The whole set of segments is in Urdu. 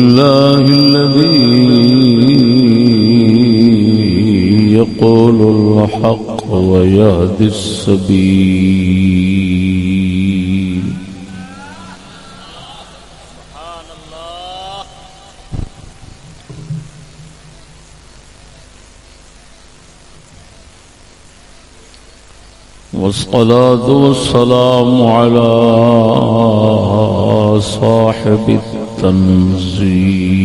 الله الذي يقول الحق ويهدي السبيل. والصلاة والسلام على صاحب التنزيل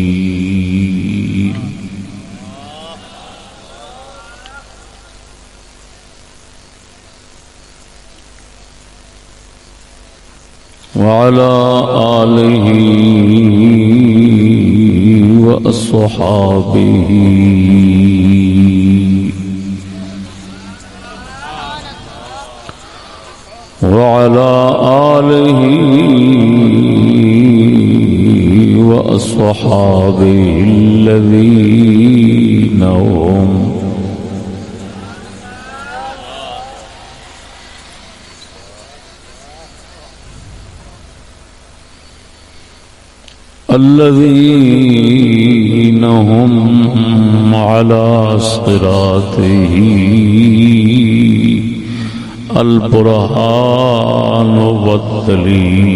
وعلى آله وأصحابه. وعلى آله وأصحابه الذين هم الذين هم على صراطه البرهان والدليل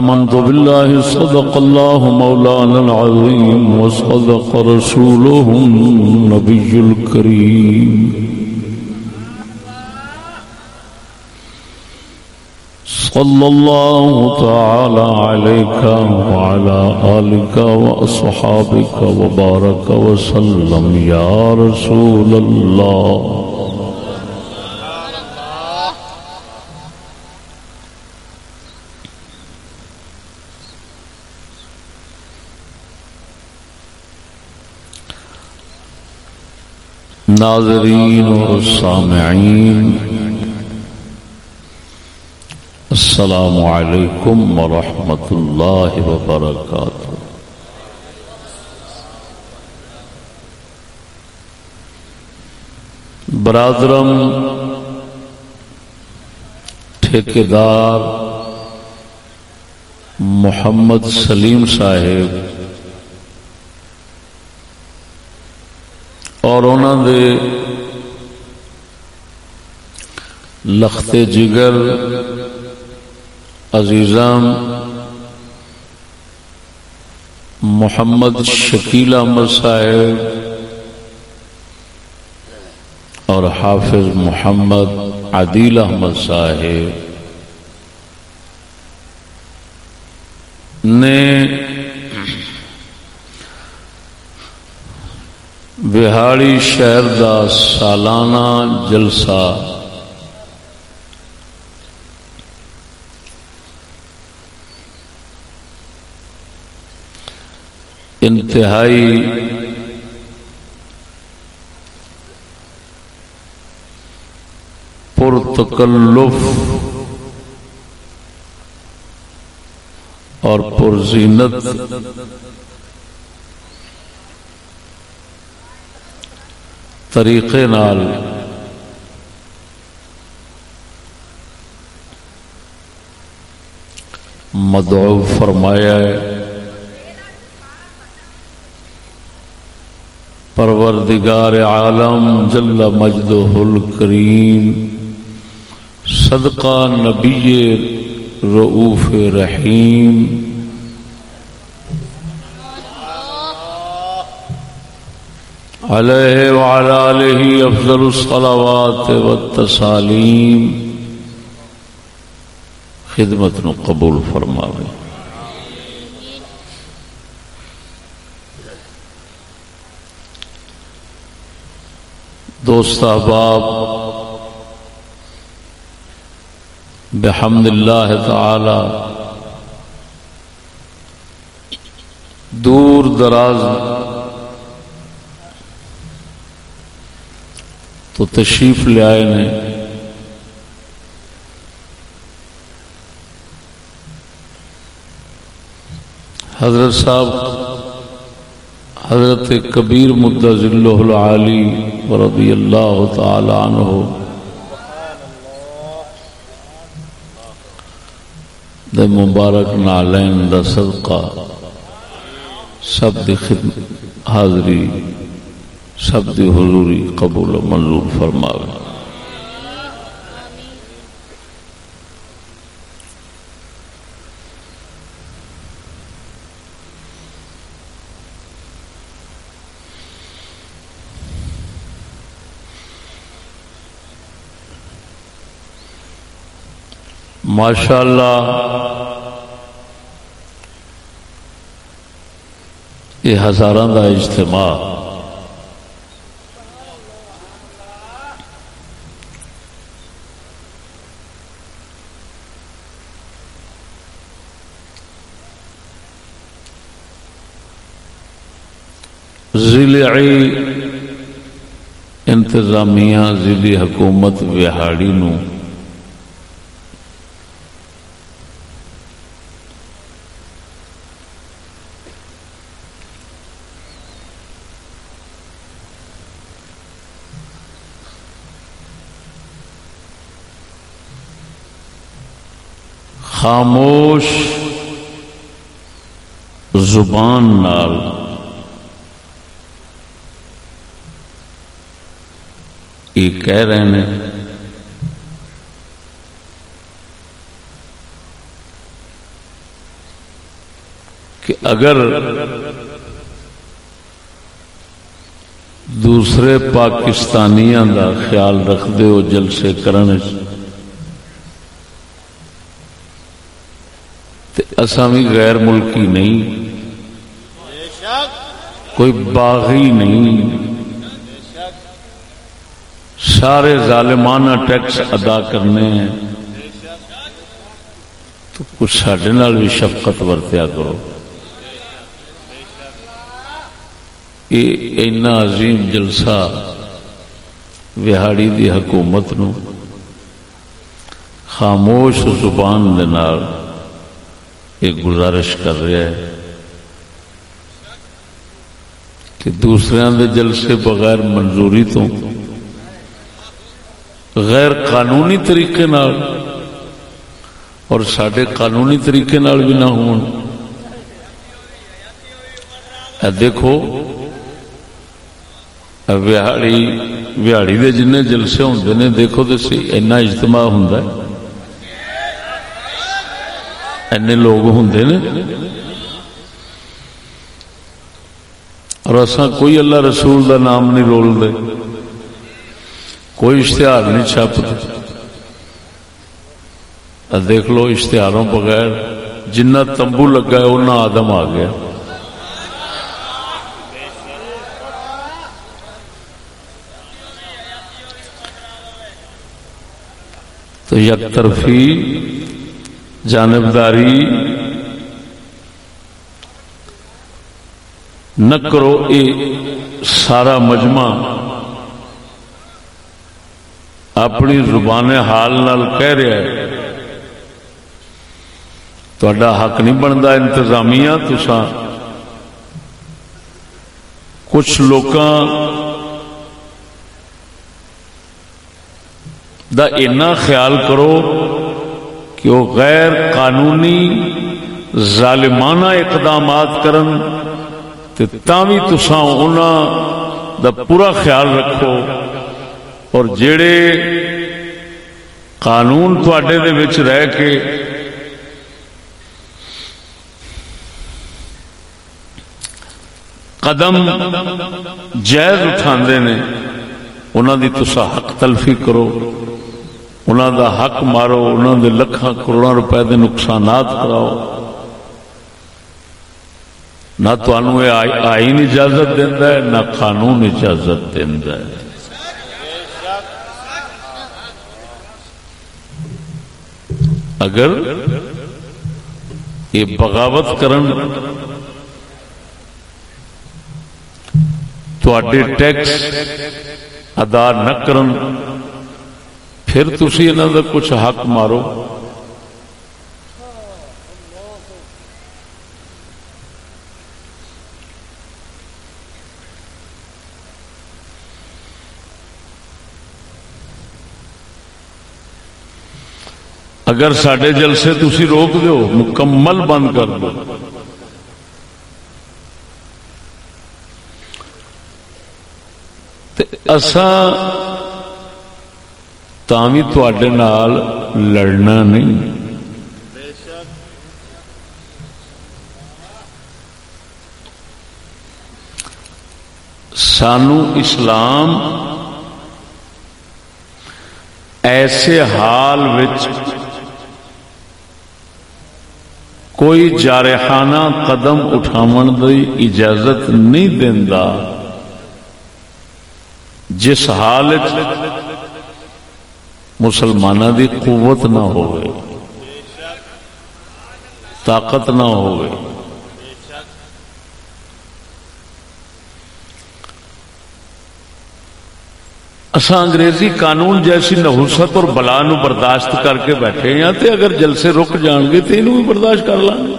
آمنت بالله صدق الله مولانا العظيم وصدق رسوله النبي الكريم. صلى الله تعالى عليك وعلى آلك وأصحابك وبارك وسلم يا رسول الله. ناظرین اور سامعین السلام علیکم ورحمۃ اللہ وبرکاتہ. برادرم ٹھیکیدار محمد سلیم صاحب اور انہوں دے لختے جگر عزیزام محمد شکیل احمد صاحب اور حافظ محمد عدیل احمد صاحب نے بہاڑی شہر دا سالانہ جلسہ انتہائی پرتکلف اور پرزینت طریقے نال۔ مدعو فرمایا ہے۔ پروردگار عالم جل مجد الکریم صدقہ نبی رعوف رحیم۔ علیہ وعلى آلہ افضل الصلاوات والتسالیم۔ خدمت نو قبول فرماوے۔ دوست احباب بحمد اللہ تعالی، دور دراز تو تشریف لے آئے نے۔ حضرت صاحب، حضرت کبیر مدہ ذلہ العالی رضی اللہ تعالی عنہ۔ دے مبارک نالین دا صدقہ۔ سب دی خدمت حاضری۔ سب دی حضوری قبول و منظور فرماوے۔ ماشاء اللہ یہ ہزار کا اجتماع ضلعی انتظامیہ ضلع حکومت وہاڑی نو خاموش زبان نال یہ کہہ رہے ہیں۔ کہ اگر دوسرے پاکستانیاں دا خیال رکھ دے ہو جلسے کرنے اساں بھی غیر ملکی نہیں کوئی باغی نہیں۔ سارے ظالمانہ ٹیکس ادا کرنے ہیں۔ تو کچھ سڈے بھی شفقت ورتیا کرو۔ یہ اینا عظیم جلسہ وہاڑی دی حکومت نو خاموش زبان دے نال ایک گزارش کر رہا ہے کہ دوسرے دے جلسے بغیر منظوری تو غیر قانونی طریقے نال اور سڈے قانونی طریقے نال بھی نہ ہون۔ دیکھو وہاڑی وہاڑی دے جن جلسے ہوں نے، دیکھو تو سی، اینا اجتماع ہوں این لوگ ہوں نے۔ اور اصا کوئی اللہ رسول دا نام نہیں رول دے کوئی اشتہار نہیں چھپتا دیکھ لو اشتہاروں بغیر جنہ تمبو لگا ہے اتنا آدم آ گیا تو یک طرفی جانبداری نہ کرو یہ سارا مجمع اپنی زبان حال نال کہہ رہا ہے۔ تھوڑا حق نہیں بنتا انتظامیہ تسا کچھ لوگ دا اینا خیال کرو کہ وہ غیر قانونی ظالمانہ اقدامات کرن تے تاوی تساں انہاں دا پورا خیال رکھو۔ اور جڑے قانون تواڈے دے وچ رہ کے قدم جائز اٹھاندے نے، انہاں دی تسا حق تلفی کرو، انہاں دا حق مارو، انہاں دے لکھاں کروڑاں روپے دے نقصانات کراؤ۔ نہ تو آئین اجازت دینا ہے، نہ قانون اجازت دینا ہے۔ اگر یہ بغاوت کرن تواڈے ٹیکس ادا نہ کرن، پھر تسی انہاں دا کچھ حق مارو۔ اگر سڈے جلسے تھی روک دو مکمل بند کر دو نال لڑنا نہیں۔ سانو اسلام ایسے حال وچ کوئی جارحانہ قدم اٹھاون دی اجازت نہیں دینا جس حالت مسلمانہ دی قوت نہ ہوئے، طاقت نہ ہو اسا انگریزی قانون جیسی نحوست اور بلا نو برداشت کر کے بیٹھے ہیں تے اگر جلسے رک جان گے تو یہ بھی برداشت کر لیں گے۔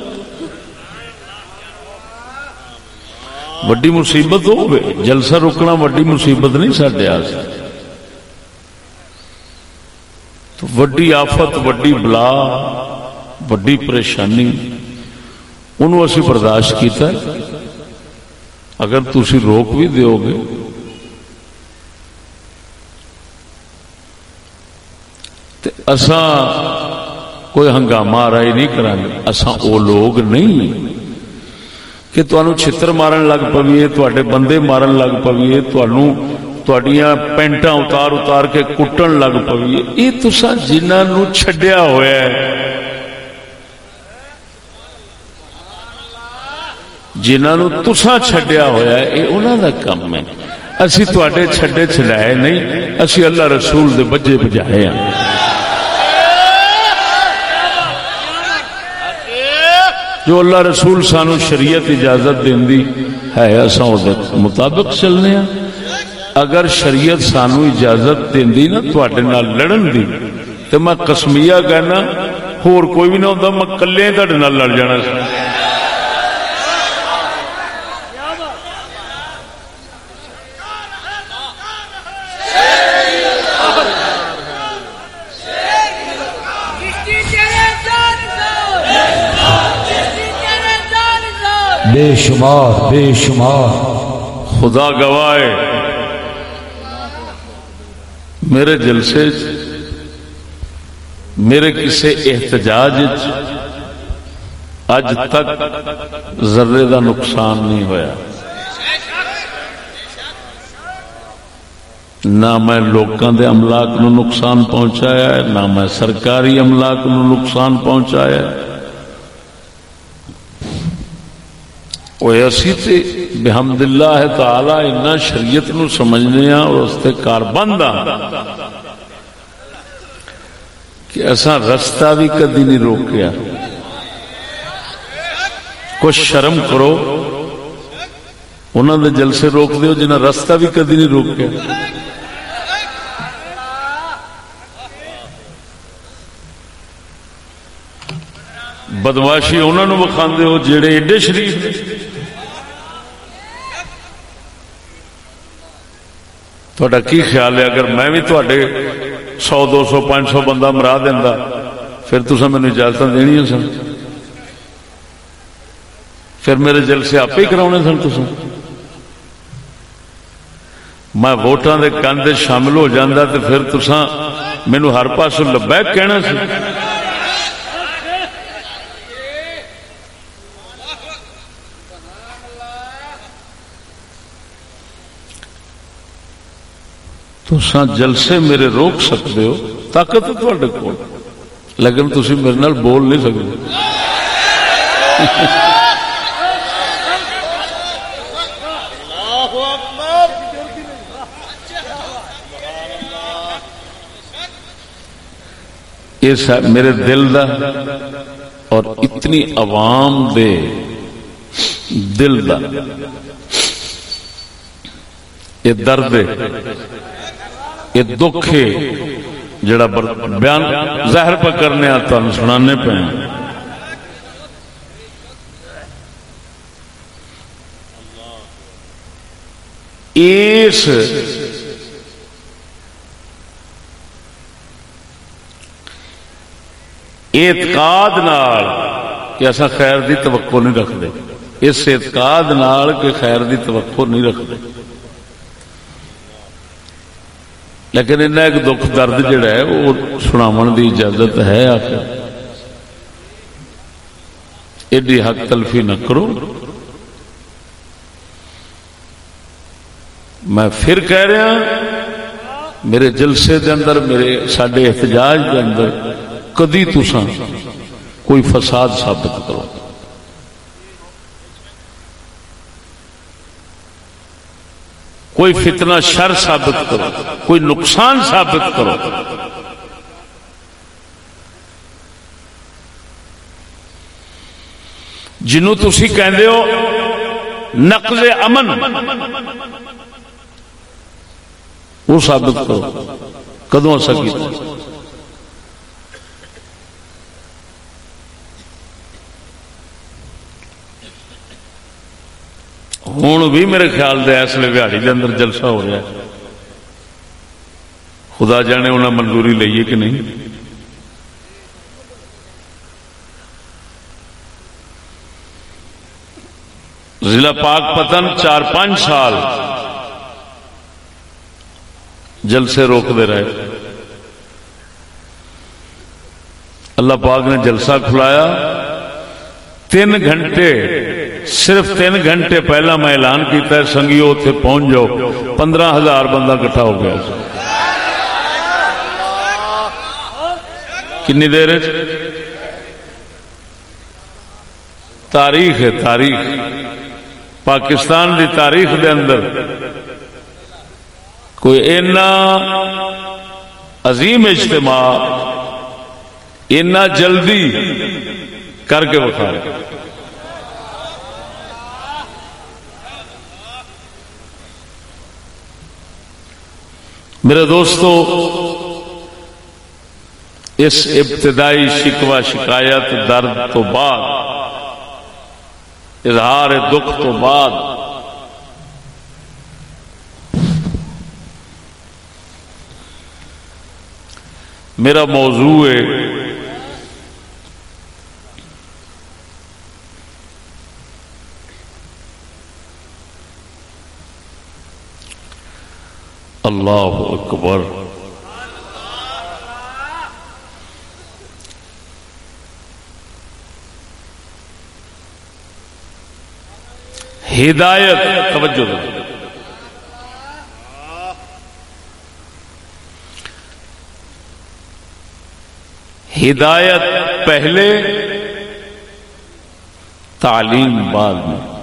وڈی مصیبت ہو گئے جلسہ رکنا وڈی مصیبت نہیں سڈے تو وڈی آفت، وڈی بلا، وڈی پریشانی، انہوں اسی برداشت کیتا ہے۔ اگر تھی روک بھی دیو گے اساں کوئی ہنگامہ رائی نہیں کریں گے اساں او لوگ نہیں۔ کہ تمہوں چھتر مارن لگ پویے تے بندے مارن لگ پویے تڈیاں پینٹا اتار اتار کے کٹن لگ پویے۔ یہ تسا جنہوں چڈیا ہوا ہے۔ جنہوں تسا چڈیا ہوا ہے یہ انہوں کا کم ہے۔ اسی تے چھڈے چلائے نہیں، اسی اللہ رسول دے بجے بجائے ہیں۔ جو اللہ رسول سانو شریعت اجازت دی ہے اصا مطابق چلنے ہیں اگر شریعت سانو اجازت دی نا تھوڑے لڑن دی تو میں قسمیہ کہنا، ہور کوئی بھی نہ ہوتا میں کلے تھوڑے لڑ جانا۔ سا بے شمار بے شمار۔ خدا گوائے میرے جلسے میرے کسی احتجاج اج تک ذرے کا نقصان نہیں ہویا۔ نہ میں لوگوں کے املاک نو نقصان پہنچایا نہ میں سرکاری املاک نو نقصان پہنچایا بحمد اللہ تعالی اتنا شریعت نو سمجھنے ہاں اور اس تے کار بند ہاں کہ ایسا رستہ بھی کدی نہیں روکیا۔ کچھ شرم کرو۔ انہوں نے جلسے روک دیو جنہ رستہ بھی کدی نہیں روکیا۔ بدماشی انہوں نے بخا ہو جڑے ایڈے شریف۔ تھوڑا کی خیال ہے اگر میں بھی تھوڑے سو دو سو پانچ سو بندہ مرا دینا پھر تو مجھے اجازت دنیا سن پھر میرے جلسے آپ ہی کرا سن تسا میں ووٹان دے کندے شامل ہو جاندہ تو پھر تسا مینو ہر پاس لبیک کہنا تسا جلسے میرے روک سکتے ہو؟ طاقت تھوڑے کو لیکن تھی میرے نال بول نہیں سکتے۔ میرے دل دا اور اتنی عوام دے دل دا۔ یہ درد ہے۔ یہ دکھ ہے جڑا بیان ظاہر پہ کرنے آتا سنانے پہ۔ اس اعتقاد نال کہ اصا خیر دی توقع نہیں رکھتے۔ اس اعتقاد نال کہ خیر دی توقع نہیں رکھتے۔ لیکن انہیں ایک دکھ درد جڑا ہے، وہ سناون دی اجازت ہے آخر۔ ایڈی حق تلفی نہ کرو۔ میں پھر کہہ رہا میرے جلسے دے اندر، میرے سڈے احتجاج دے اندر، کدی تسا کوئی فساد ثابت کرو۔ کوئی فتنہ شر ثابت کرو، کوئی نقصان ثابت کرو۔ جنوں تھی کہندے ہو نقض امن، وہ ثابت کرو۔ کدو ایسا کیا ہوں بھی میرے خیال دے اس لیے بہاڑی کے اندر جلسہ ہو رہا ہے۔ خدا جانے انہیں منظوری لئیے کہ نہیں۔ ضلع پاک پتن چار پانچ سال جلسے روک دے رہے۔ اللہ پاک نے جلسہ کھلایا۔ تین گھنٹے صرف تین گھنٹے پہلا میں اعلان کیتا ہے، سنگیو اتنے پہنچ جاؤ۔ پندرہ ہزار بندہ کٹھا ہو گیا۔ کنی دیر تاریخ ہے، تاریخ۔ پاکستان دی تاریخ دے اندر کوئی اینا عظیم اجتماع اینا جلدی کر کے بتا میرے دوستو، اس ابتدائی شکوہ شکایت درد تو بعد، اظہار دکھ تو بعد، میرا موضوع ہے اللہ اکبر۔ ہدایت توجہ۔ ہدایت پہلے تعلیم بعد میں۔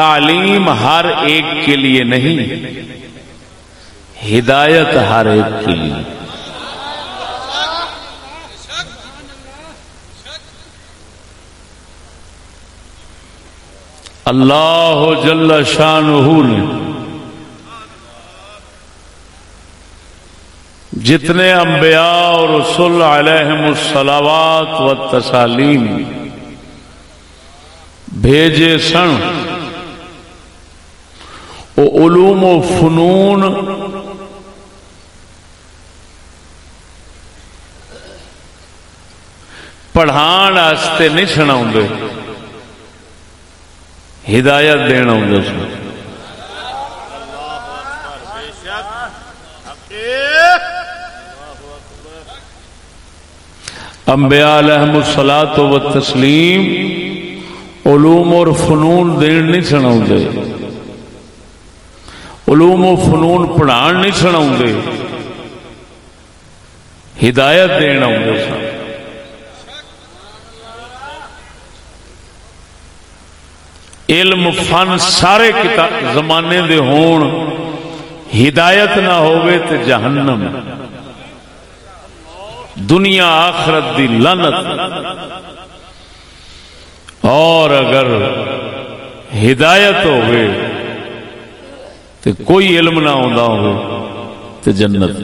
تعلیم ہر ایک کے لیے نہیں، ہدایت ہر ایک کے لیے۔ اللہ جل شان نے جتنے انبیاء اور رسول علیہم السلاوات و تسالیم بھیجے سن وہ علوم و فنون پڑھان نہیں سنا ہدایت دینا ہوں سن امبیا الحم السلا تو و تسلیم علوم اور فنون دین نہیں سنا علوم و فنون پڑھان نہیں سنا ہدایت دین آؤں سن۔ علم، فن سارے زمانے دے ہون۔ ہدایت نہ ہوئے تے جہنم۔ دنیا آخرت دی لانت اور اگر ہدایت ہوئے تو کوئی علم نہ ہوتا ہو تو جنت۔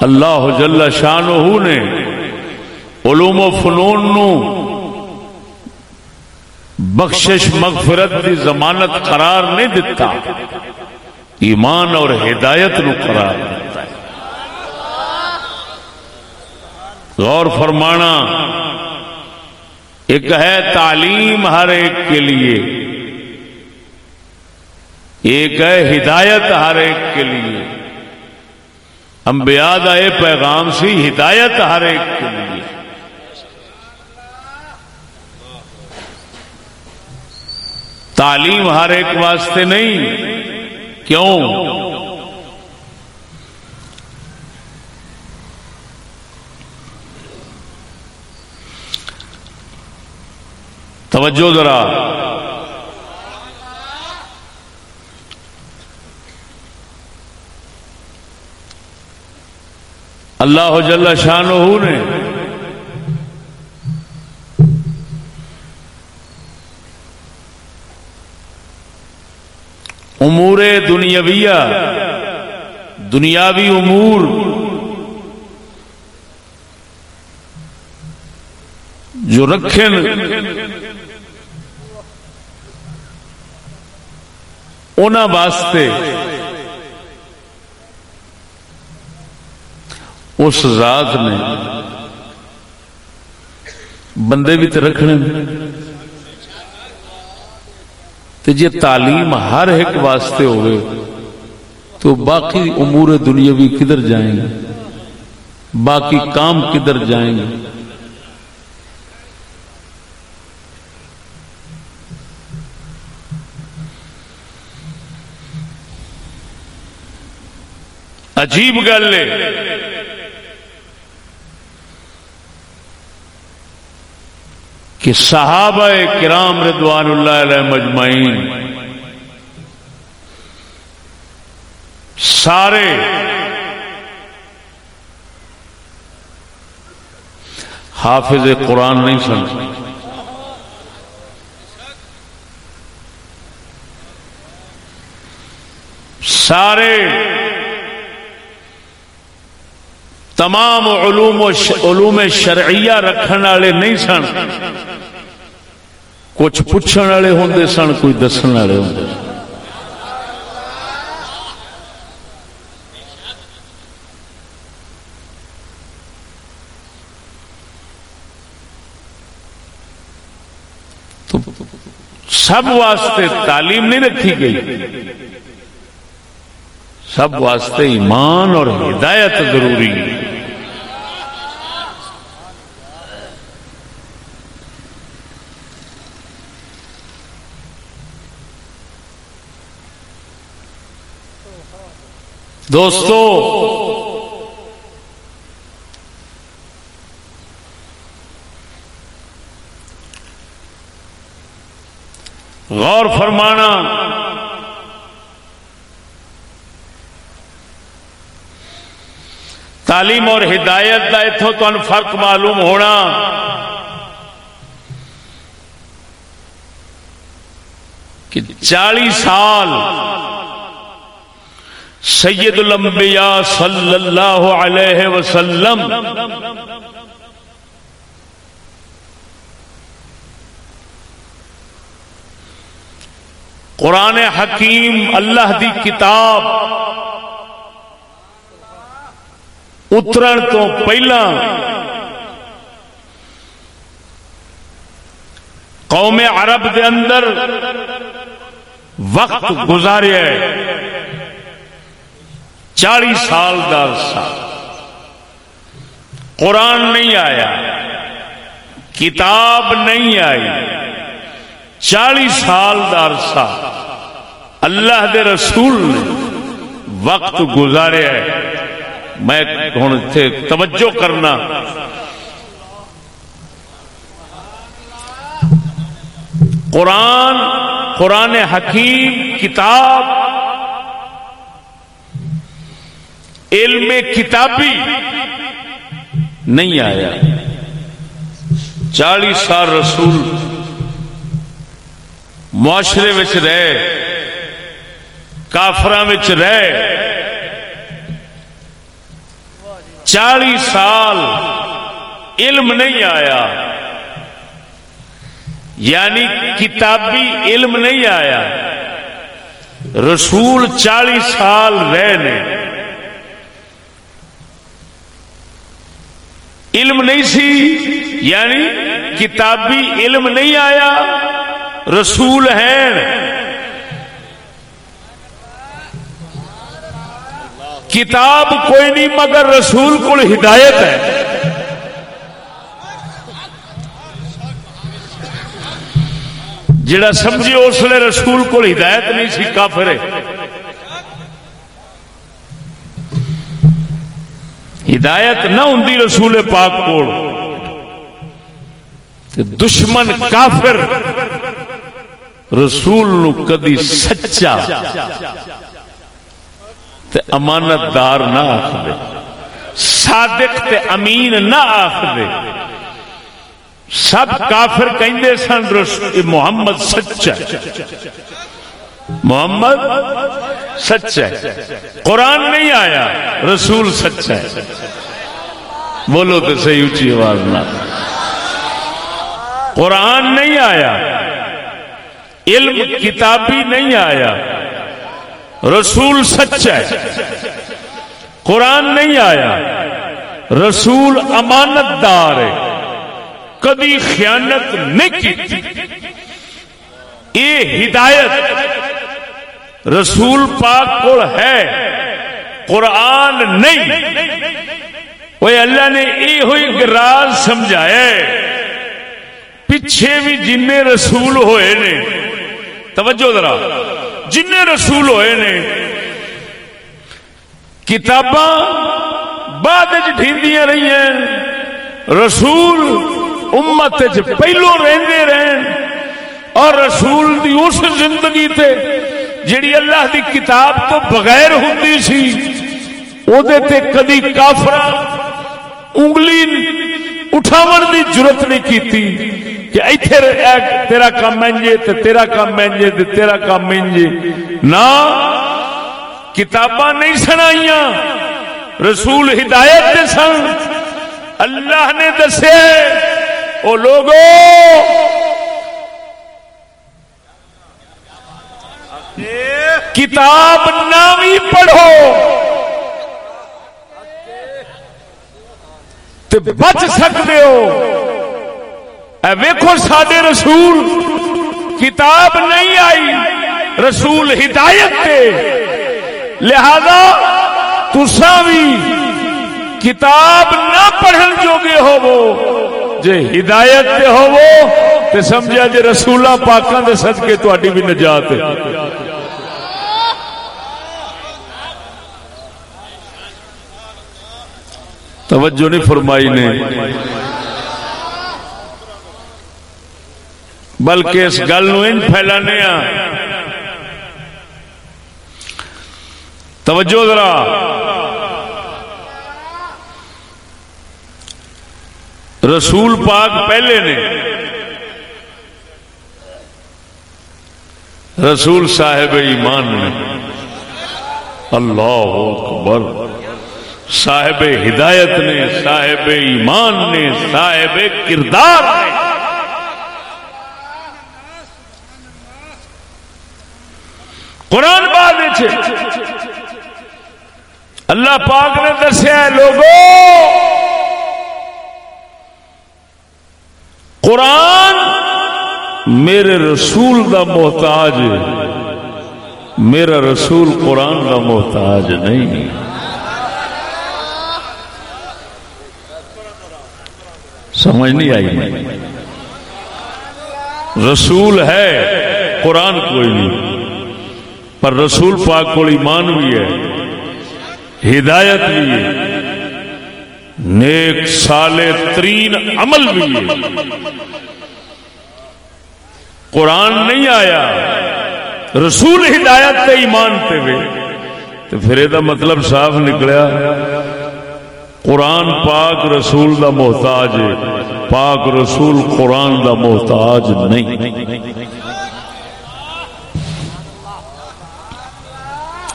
اللہ جل شان نے علوم و فنون نو بخشش مغفرت کی ضمانت قرار نہیں دیتا ایمان اور ہدایت نو قرار دیتا ہے غور فرمانا ایک ہے تعلیم ہر ایک کے لیے۔ ایک ہے ہدایت ہر ایک کے لیے۔ انبیاء دا اے پیغام سی، ہدایت ہر ایک کے لیے۔ تعلیم ہر ایک واسطے نہیں، کیوں؟ توجہ ذرا۔ اللہ جل شاہ نے امور دنیاویہ دنیاوی امور جو رکھے ان واسطے اس ذات نے بندے بھی تو رکھنے تو جی تعلیم ہر ایک واسطے ہوئے، تو باقی امور دنیا بھی کدھر جائیں گے؟ باقی کام کدھر جائیں گے؟ عجیب گل ہے۔ کہ صحابہ کرام ردوان اللہ علیہ مجمعین سارے حافظ قرآن نہیں سن۔ سارے تمام علوم و علوم شرعیہ رکھنے والے نہیں سن. کچھ پوچھنے والے ہوں سن، کوئی دسن والے ہوں سب واسطے تعلیم نہیں رکھی گئی. سب واسطے ایمان اور ہدایت ضروری۔ ہے دوستو غور فرمانا۔ تعلیم اور ہدایت کا اتوں تمہیں فرق معلوم ہونا۔ کہ چالی سال سید الانبیاء صلی اللہ علیہ وسلم قرآن حکیم اللہ دی کتاب اترن تو پہلا قوم عرب دے اندر وقت گزاریا چالی سال کا عرصہ قرآن نہیں آیا کتاب نہیں آئی چالی سال کا عرصہ اللہ دے رسول نے وقت گزاریا ہے میں ہوں توجہ کرنا۔ قرآن قرآن حکیم، کتاب، علم کتابی نہیں آیا۔ چالیس سال رسول معاشرے رہے کافر رہے۔ چالی سال علم نہیں آیا۔ یعنی کتابی علم نہیں آیا۔ رسول چالی سال رہے علم نہیں سی یعنی کتابی علم نہیں آیا۔ رسول ہیں۔ کتاب کوئی نہیں، مگر رسول کو ہدایت ہے۔ جڑا سمجھے اس لیے رسول کو ہدایت نہیں سی، کافر ہدایت نہ ہوں رسول پاک کو دشمن کافر۔ رسول نو کدی سچا تے امانت دار نہ آخ دے صادق تے امین نہ آخ دے سب کافر کہندے سن محمد سچا محمد سچا قرآن نہیں آیا، رسول سچا ہے۔ بولو تو صحیح اونچی آواز نہ۔ قرآن نہیں آیا، علم کتابی نہیں آیا۔ رسول سچا ہے۔ قرآن نہیں آیا۔ رسول امانت دار ہے۔ کدی خیانت نہیں کی۔ یہ ہدایت رسول پاک کو ہے۔ قرآن نہیں۔ وہ اللہ نے یہ ہوئی راز سمجھایا پچھے بھی جن رسول ہوئے نے۔ توجہ ذرا۔ جن رسول ہوئے نے، کتاباں بعد ڈھیندیاں رہی ہیں، رسول امت پہلو رہندے رہن، اور رسول دی اس زندگی تے جڑی اللہ دی کتاب تو بغیر ہوتی سی او دے تے کدی کافر انگلی اٹھاون دی ضرورت نہیں کیتی کہ ایتھے تیرا کام منجے تے تیرا کام منجے تے تیرا کام منجے نہ کتاباں نہیں سنائیاں، رسول ہدایت دے سن۔ اللہ نے دسے، او لوگو، کتاب نامی پڑھو۔ تے بچ سکتے ہو۔ اے ویکھو سڈے رسول، کتاب نہیں آئی رسول ہدایت تے۔ لہذا تسا بھی کتاب نہ پڑھن جوگے ہو جے ہدایت تے ہو تے سمجھا جے رسولہ پاکاں دے صدقے تہاڈی بھی نجات ہے۔ توجہ نہیں فرمائی نے۔ بلکہ اس گل پھیلانے ہاں۔ توجہ ذرا۔ رسول پاک پہلے نے۔ رسول صاحب ایمان نے۔ اللہ اکبر۔ صاحب ہدایت نے، صاحب ایمان نے، صاحب کردار نے۔ قرآن بعد اللہ پاک نے دسیا لوگو، قرآن میرے رسول دا محتاج میرا رسول قرآن کا محتاج نہیں سمجھ نہیں آئی۔ رسول ہے، قرآن کوئی نہیں۔ پر رسول پاک کو ایمان بھی ہے، ہدایت بھی ہے۔ نیک سالے ترین عمل بھی ہے۔ قرآن نہیں آیا، رسول ہدایت تے ایمان تے تو پھر یہ مطلب صاف نکلیا۔ قرآن پاک رسول دا محتاج ہے، پاک رسول قرآن دا محتاج نہیں۔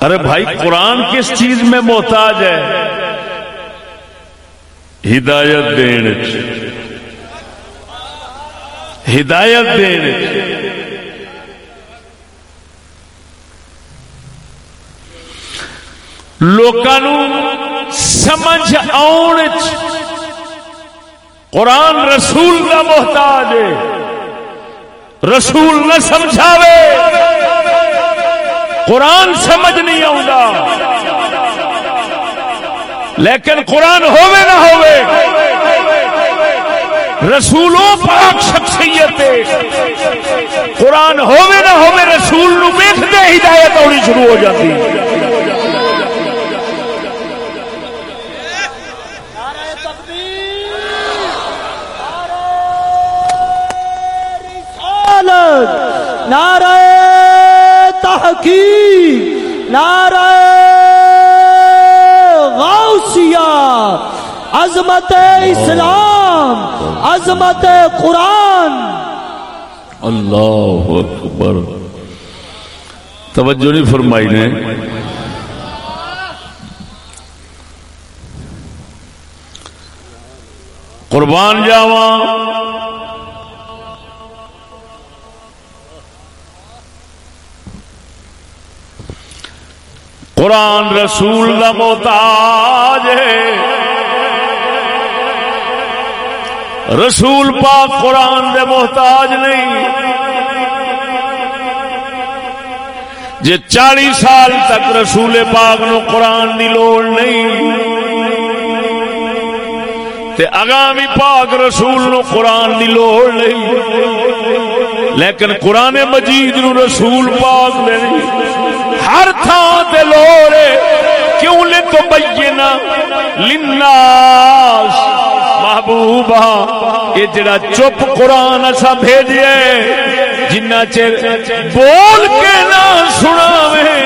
ارے بھائی، قرآن کس چیز میں محتاج ہے؟ ہدایت دین ہدایت دین لوگوں سمجھ آن قرآن رسول کا محتاج ہے۔ رسول نہ سمجھاوے۔ قرآن سمجھ نہیں آتا لیکن قرآن ہوئے نہ ہوئے رسولوں پاک شخصیت قرآن ہوئے نہ ہوئے رسول نو ویختے ہدایت ہونی شروع ہو جاتی نعرہ تحقیق، نعرہ غوثیہ، عظمت اسلام، عظمت قرآن۔ اللہ اکبر۔ توجہ نہیں فرمائی نے۔ قربان جاواں۔ قرآن رسول کا محتاج ہے۔ رسول پاک قرآن دے محتاج نہیں۔ جے چالی سال تک رسول پاک نو قرآن دی لوڑ نہیں۔ تے اگامی پاک رسول نو قرآن دی لوڑ نہیں۔ لیکن قرآن مجید نو رسول پاک نہیں۔ ہر تھان تے لوڑے، کیوں لے تو بینا لناس محبوبہ، یہ جڑا چپ قرآن اسا بھیجے جنہ چر بول کے نہ سناوے،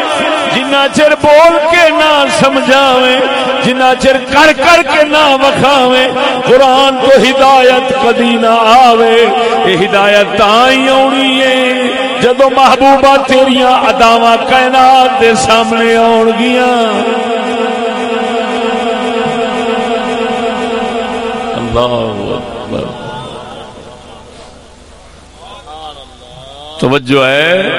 جنہ چر بول کے نہ سمجھاوے، جنہ چر کر کر کے نہ وکھاوے، قرآن تو ہدایت کدی نہ آوے۔ یہ ہدایت تائیں آنی ہے۔ جدو محبوبہ تیریا اداوا کائنات دے سامنے آن گیا اللہ اکبر۔ توجہ ہے۔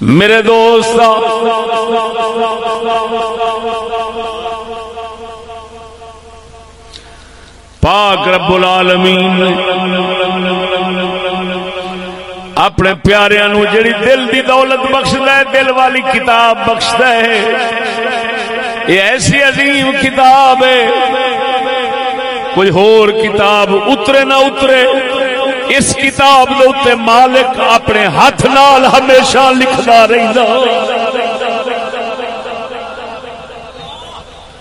میرے دوست پاک رب العالمین اپنے پیارے نو جڑی دل دی دولت بخشدا ہے، دل والی کتاب بخشدا ہے۔ یہ ایسی عظیم کتاب ہے۔ کوئی ہور کتاب اترے نہ اترے، اس کتاب دے اتنے مالک اپنے ہاتھ نال ہمیشہ لکھدا رہندا۔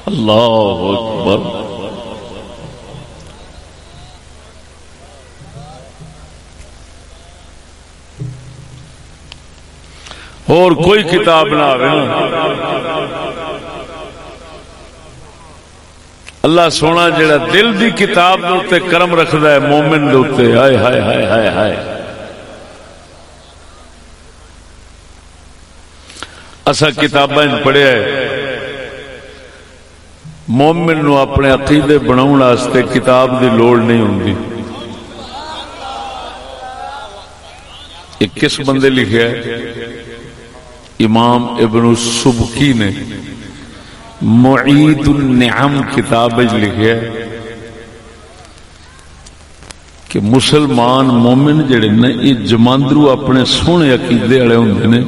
اللہ اکبر۔ اور کوئی کتاب نہ آئے اللہ سونا جڑا دل دی کتاب دے کرم رکھد ہے، مومن دے ہائے ہائے ہائے ہائے ہائے۔ اصا کتاباں پڑھیا ہے۔ مومن نو اپنے عقیدے بناؤ کتاب دی لوڑ نہیں ہوں یہ کس بندے لکھا ہے؟ امام ابن السبکی نے معید النعم کتاب لکھیا ہے کہ مسلمان مومن جڑے نے، یہ جماندرو اپنے سونے عقیدے والے ہوں نے۔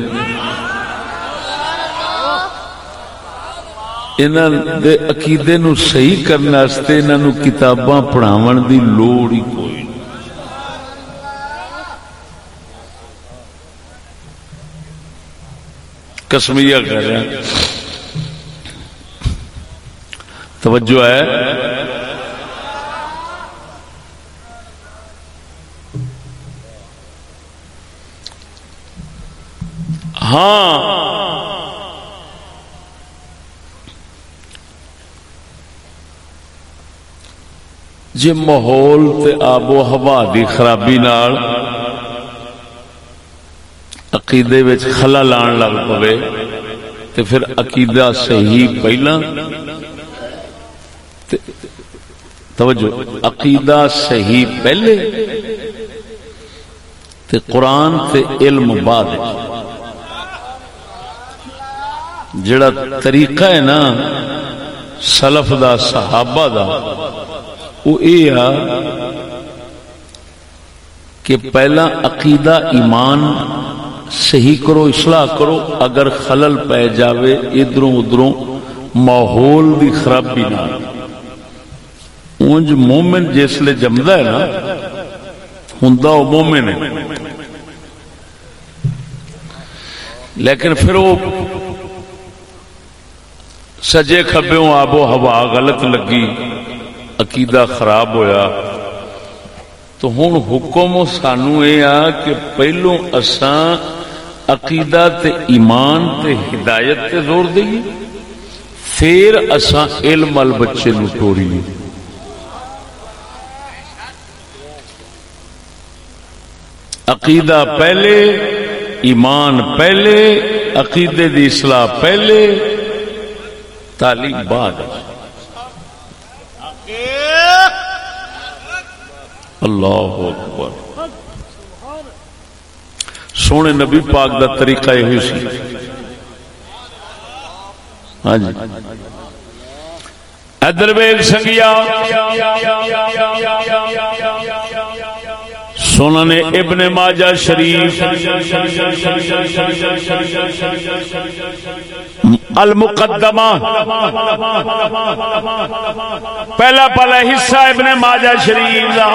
انہاں دے عقیدے نو صحیح کرنے واسطے انہاں نو کتاباں پڑھاون دی لوڑ ہی کوئی نہیں قسمیہ کہہ رہے ہیں۔ توجہ ہے۔ ہاں۔ جی ماحول تے آب و ہوا دی خرابی نال عقیدے وچ خلا لان لگ پوے تے پھر عقیدہ صحیح پہلا توجہ، عقیدہ صحیح پہلے تے قرآن تے علم بعد جڑا طریقہ ہے نا سلف دا، صحابہ دا وہ یہ آ کہ پہلا عقیدہ ایمان صحیح کرو، اصلاح کرو، اگر خلل پہ جاوے، ادھروں ادھروں ماحول دی خرابی نہ اونج مومن جسلے جمدا ہے نا، ہوندا وہ مومن ہے۔ لیکن پھر وہ سجے کھبیوں آب و ہوا، غلط لگی، عقیدہ خراب ہویا۔ تو ہوں حکم سانو یہ آ کہ پہلو اساں عقیدہ تے ایمان تے ہدایت تے زور دئیے پھر اساں علم ال بچے نو ٹوریے عقیدہ پہلے ایمان پہلے عقیدے دی اصلاح پہلے تعلیم بعد اللہ اکبر۔ سونے نبی پاک دا طریقہ یہ سی۔ ہاں جی۔ ادر ویگ سنگیا سونا نے ابن ماجہ شریف۔ المقدمہ پہلا پہلا حصہ ابن ماجہ شریف دا.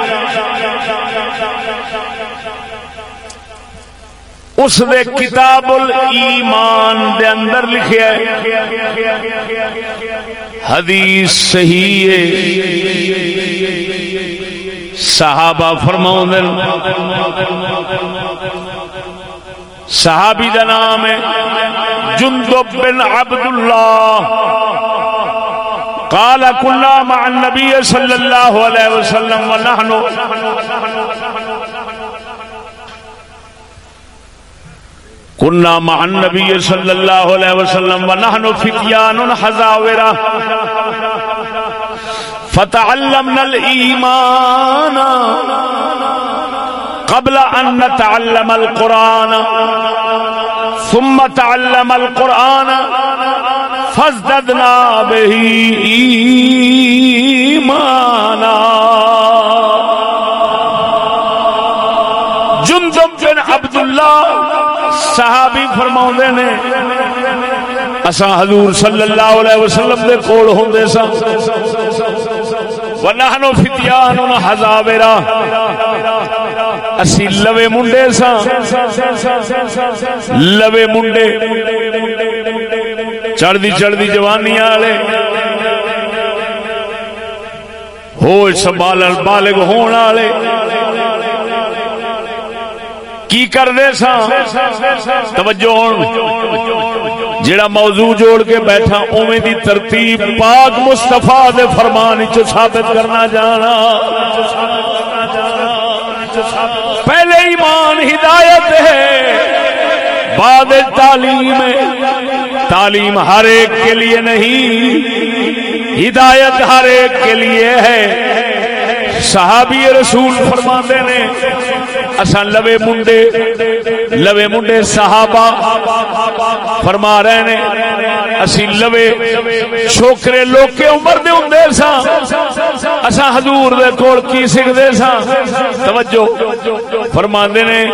اس دے کتاب الایمان دے اندر لکھیا ہے. حدیث صحیح ہے. صحابہ فرماؤں صحابی دا نام ہے جندب بن عبد اللہ قال كنا مع النبي صلى الله عليه وسلم ونحن۔ كنا مع النبي صلى الله عليه وسلم ونحن فتيان حزاورا فتعلمنا الإيمان قبل أن نتعلم القرآن، ثم تعلم القرآن، فازددنا به إيمانا. جندب بن عبداللہ صحابی فرماؤں نے، اساں حضور صلی اللہ علیہ وسلم دے کول ہوندے سا ونحنو فتیان حزاورا اسی لوے منڈے سا لوے منڈے۔ چڑھدی چڑھدی جوانی والے ہوش سنبھالن بالغ ہون والے کی کرتے سا توجہ جڑا موضوع جوڑ کے بیٹھا اویں دی ترتیب پاک مستفا دے فرمان چ ثابت کرنا جانا۔ ثابت پہلے ایمان ہدایت ہے، بعد تعلیم۔ تعلیم ہر ایک کے لیے نہیں، ہدایت ہر ایک کے لیے ہے۔ صحابی رسول فرماتے نے اسا لوے منڈے لوے منڈے صحابہ فرما رہے نے اسی لوے چھوکرے لوگ کے عمر دے ہوندے سا اسا حضور دے کول کی سکھدے سا توجہ فرما نے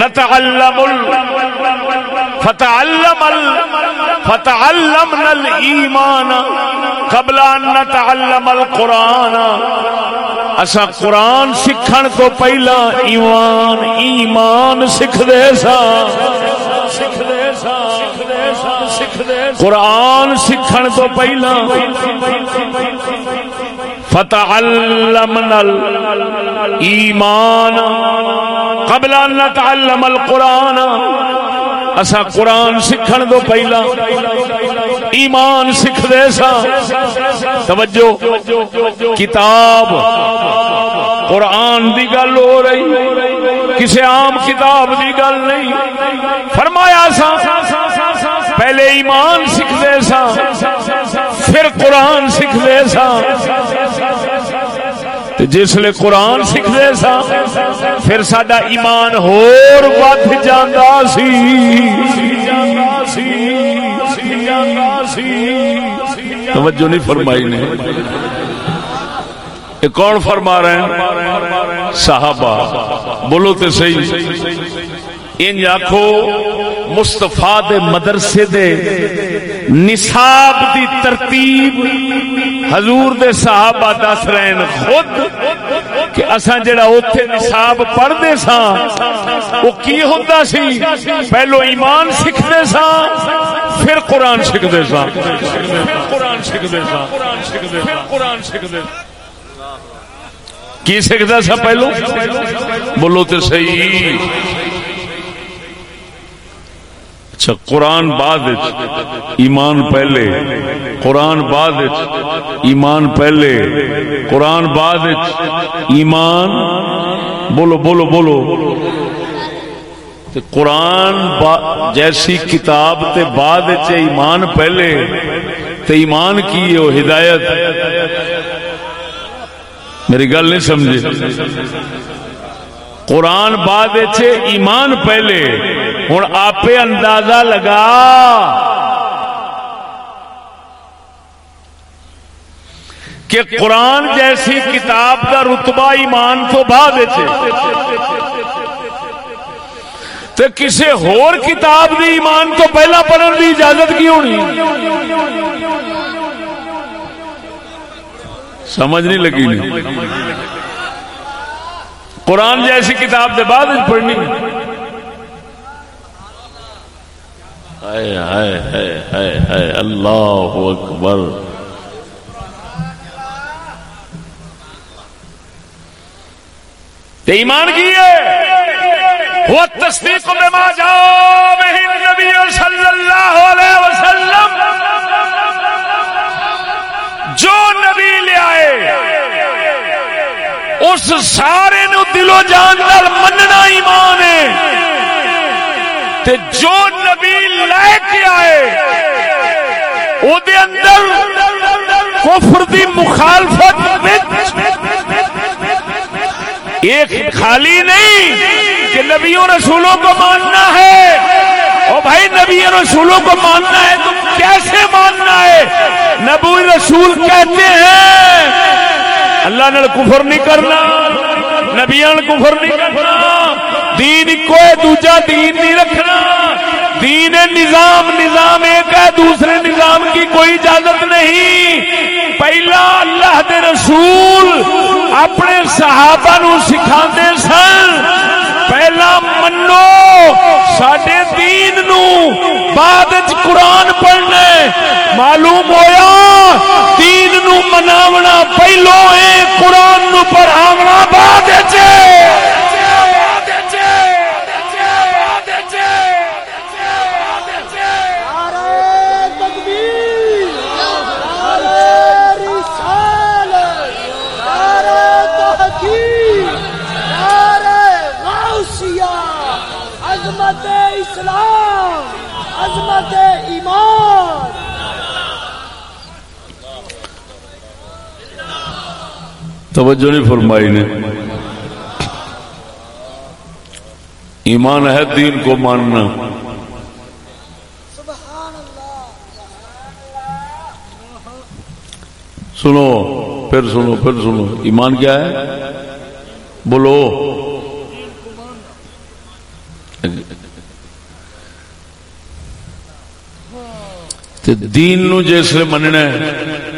نتعلم فتعلم فتعلمنا الایمان قبل ان نتعلم القرآن۔ اسا قرآن سکھن تو پہلا ایمان ایمان سکھ دے سا قرآن سکھن تو پہلا۔ فتعلمنا الایمان۔ قبل ان نتعلم القرآن۔ اسا قرآن سکھن تو پہلا۔ ایمان سکھ دے سا توجہ۔ کتاب۔ قرآن دی گل ہو رہی۔ کسی عام کتاب دی گل نہیں۔ فرمایا سا پہلے ایمان سکھ دے سا پھر قرآن سکھ دے سا جس لے قرآن سکھ دے سا، پھر سڈا ایمان ہور ود جانا سی۔ توجہ نہیں فرمائی نے۔ یہ کون فرما رہے ہیں؟ صحابہ۔ بولو تو صحیح۔ ان آخو مستفا دے مدرسے دے نصاب دی ترتیب حضور دے صحابہ دس رہے ہیں خود کہ اساں جڑا اوتھے نصاب پڑھدے سا او کی ہوندا سی؟ پہلو ایمان سیکھدے سا پھر قرآن سیکھدے سا قرآن سیکھدے سا قرآن سیکھدے کی سیکھدا سا پہلو؟ بولو تے صحیح۔ اچھا قرآن بعد ایمان پہلے، قرآن بعد ایمان پہلے، قرآن بعد ایمان، بولو بولو بولو۔ قرآن جیسی کتاب تے بعد ایمان پہلے۔ تے ایمان کی وہ ہدایت۔ میری گل نہیں سمجھے۔ قرآن بعد ایمان پہلے۔ ہوں آپ اندازہ لگا۔ کہ قرآن جیسی کتاب کا رتبہ ایمان تو بعد تو کسی ہور کتاب دی ایمان تو پہلا پڑھنے کی اجازت کی ہونی؟ سمجھ نہیں لگی۔ نہیں قرآن جیسی کتاب کے بعد پڑھنی۔ اللہ اکبر۔ ایمان کی ہے؟ وہ تصدیق میں ماں جاؤ نبی صلی اللہ علیہ وسلم۔ جو نبی لے آئے، اس سارے نو دلو جان مننا ایمان ہے۔ تے جو نبی لے کے آئے او دے اندر کفر دی مخالفت ایک خالی نہیں کہ نبیوں رسولوں کو ماننا ہے۔ او بھائی نبی رسولوں کو ماننا ہے تو کیسے ماننا ہے؟ نبو رسول کہتے ہیں، اللہ نے کفر نہیں کرنا نبیان کفر نہیں کرنا۔ دین کوئی دوجا دین نہیں رکھنا۔ دین نظام نظام ایک ہے، دوسرے نظام کی کوئی اجازت نہیں۔ پہلا اللہ دے رسول اپنے صحابہ نو سکھا سن۔ پہلا منو سڈے دین نو بعد قرآن پڑھنے معلوم ہویا دین نو مناونا پہلو ہے، قرآن نو پڑھاونا بعد عظمت توجہ نہیں فرمائی نے۔ ایمان ہے دین کو ماننا۔ سنو، پھر سنو پھر سنو۔ ایمان کیا ہے؟ بولو۔ تے دین نو جسے مننا ہے۔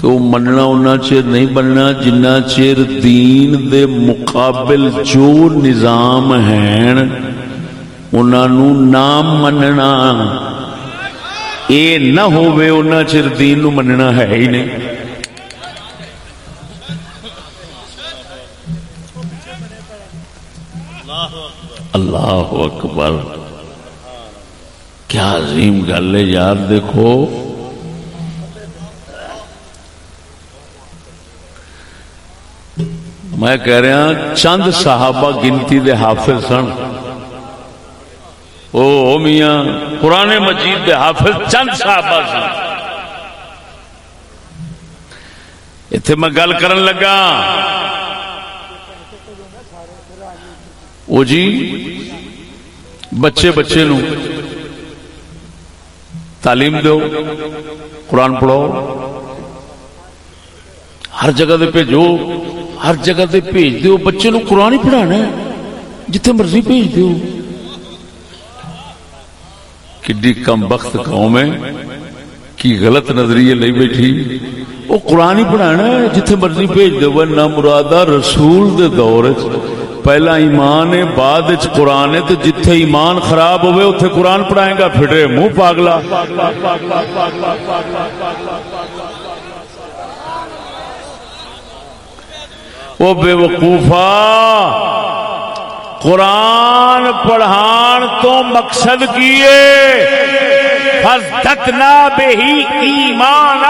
تو مننا اُنہ چیر نہیں بننا جنہ چیر دین دے مقابل جو نظام ہیں، انہاں نو نام مننا۔ اے نہ ہوئے انہاں چیر دین نو مننا ہے ہی نہیں۔ اللہ اکبر۔ کیا عظیم گل ہے، یار دیکھو۔ میں کہہ رہا ہاں، چند صحابہ گنتی دے حافظ سن۔ او میاں، قرآن مجید دے حافظ چند صحابہ سن۔ اتے میں گل کرن لگا۔ او جی بچے بچے نو تعلیم دو قرآن پڑھو ہر جگہ دے بھیجو۔ ہر جگہ تے بھیج دیو بچے نو قرآن ہی پڑھانا ہے۔ جتھے مرضی بھیج دیو۔ کڈی کم بخت قوم ہے کی غلط نظریے لئی بیٹھی۔ وہ قرآن ہی پڑھانا ہے جتھے مرضی بھیج دیو۔ نہ مرادہ رسول دے دور پہلا ایمان ہے بعد قرآن ہے تو جتھے ایمان خراب ہوئے اتنے قرآن پڑھائے گا پھٹے منہ پاگلا۔ وہ بے وقوفا۔ قرآن پڑھان تو مقصد کیے۔ فزدکنا بے ہی ایمان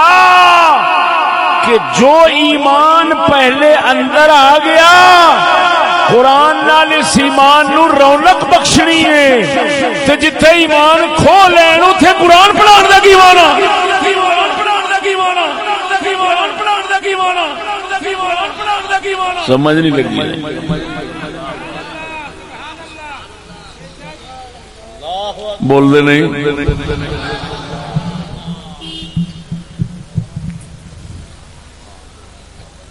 کہ جو ایمان پہلے اندر آ گیا، قرآن نال اس ایمان نو رونق بخشنی ہے۔ تے جتھے ایمان کھو لین اوتھے قرآن پڑھان دا کی مانا سمجھ نہیں لگی۔ بول دے نہیں۔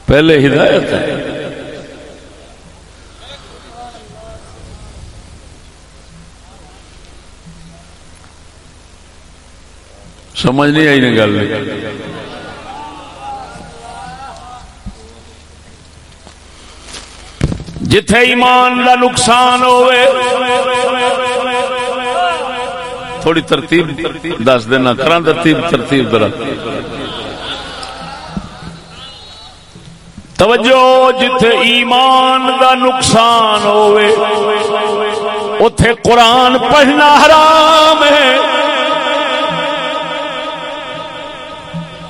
پہلے ہدایت ہے۔ سمجھ نہیں آئی نا گل۔ جتھے ایمان دا نقصان ہوئے، تھوڑی ترتیب دس دینا کرا ترتیب ترتیب در توجہ، جتھے ایمان دا نقصان ہوئے اتے قرآن پڑھنا حرام ہے۔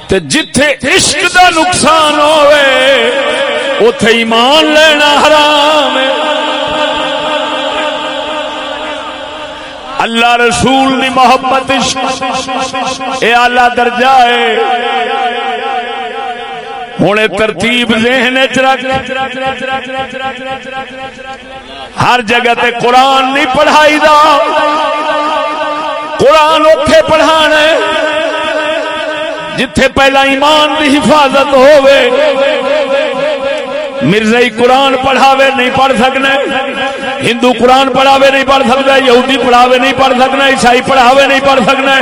تے جتھے عشق دا نقصان ہوئے اتے ایمان لینا حرام ہے۔ اللہ رسول دی محبت اے آلہ درجہ ہے۔ ہوں ترتیب ذہن ہر جگہ تے قرآن نہیں پڑھائی دا۔ قرآن اتے پڑھانا جتھے پہلا ایمان دی حفاظت ہوئے مرزائی قرآن پڑھاوے نہیں پڑھ سکنا ہندو قرآن پڑھاوے نہیں پڑھ سکتا یہودی پڑھاوے نہیں پڑھ سکنا عیسائی پڑھاوے نہیں پڑھ سکنا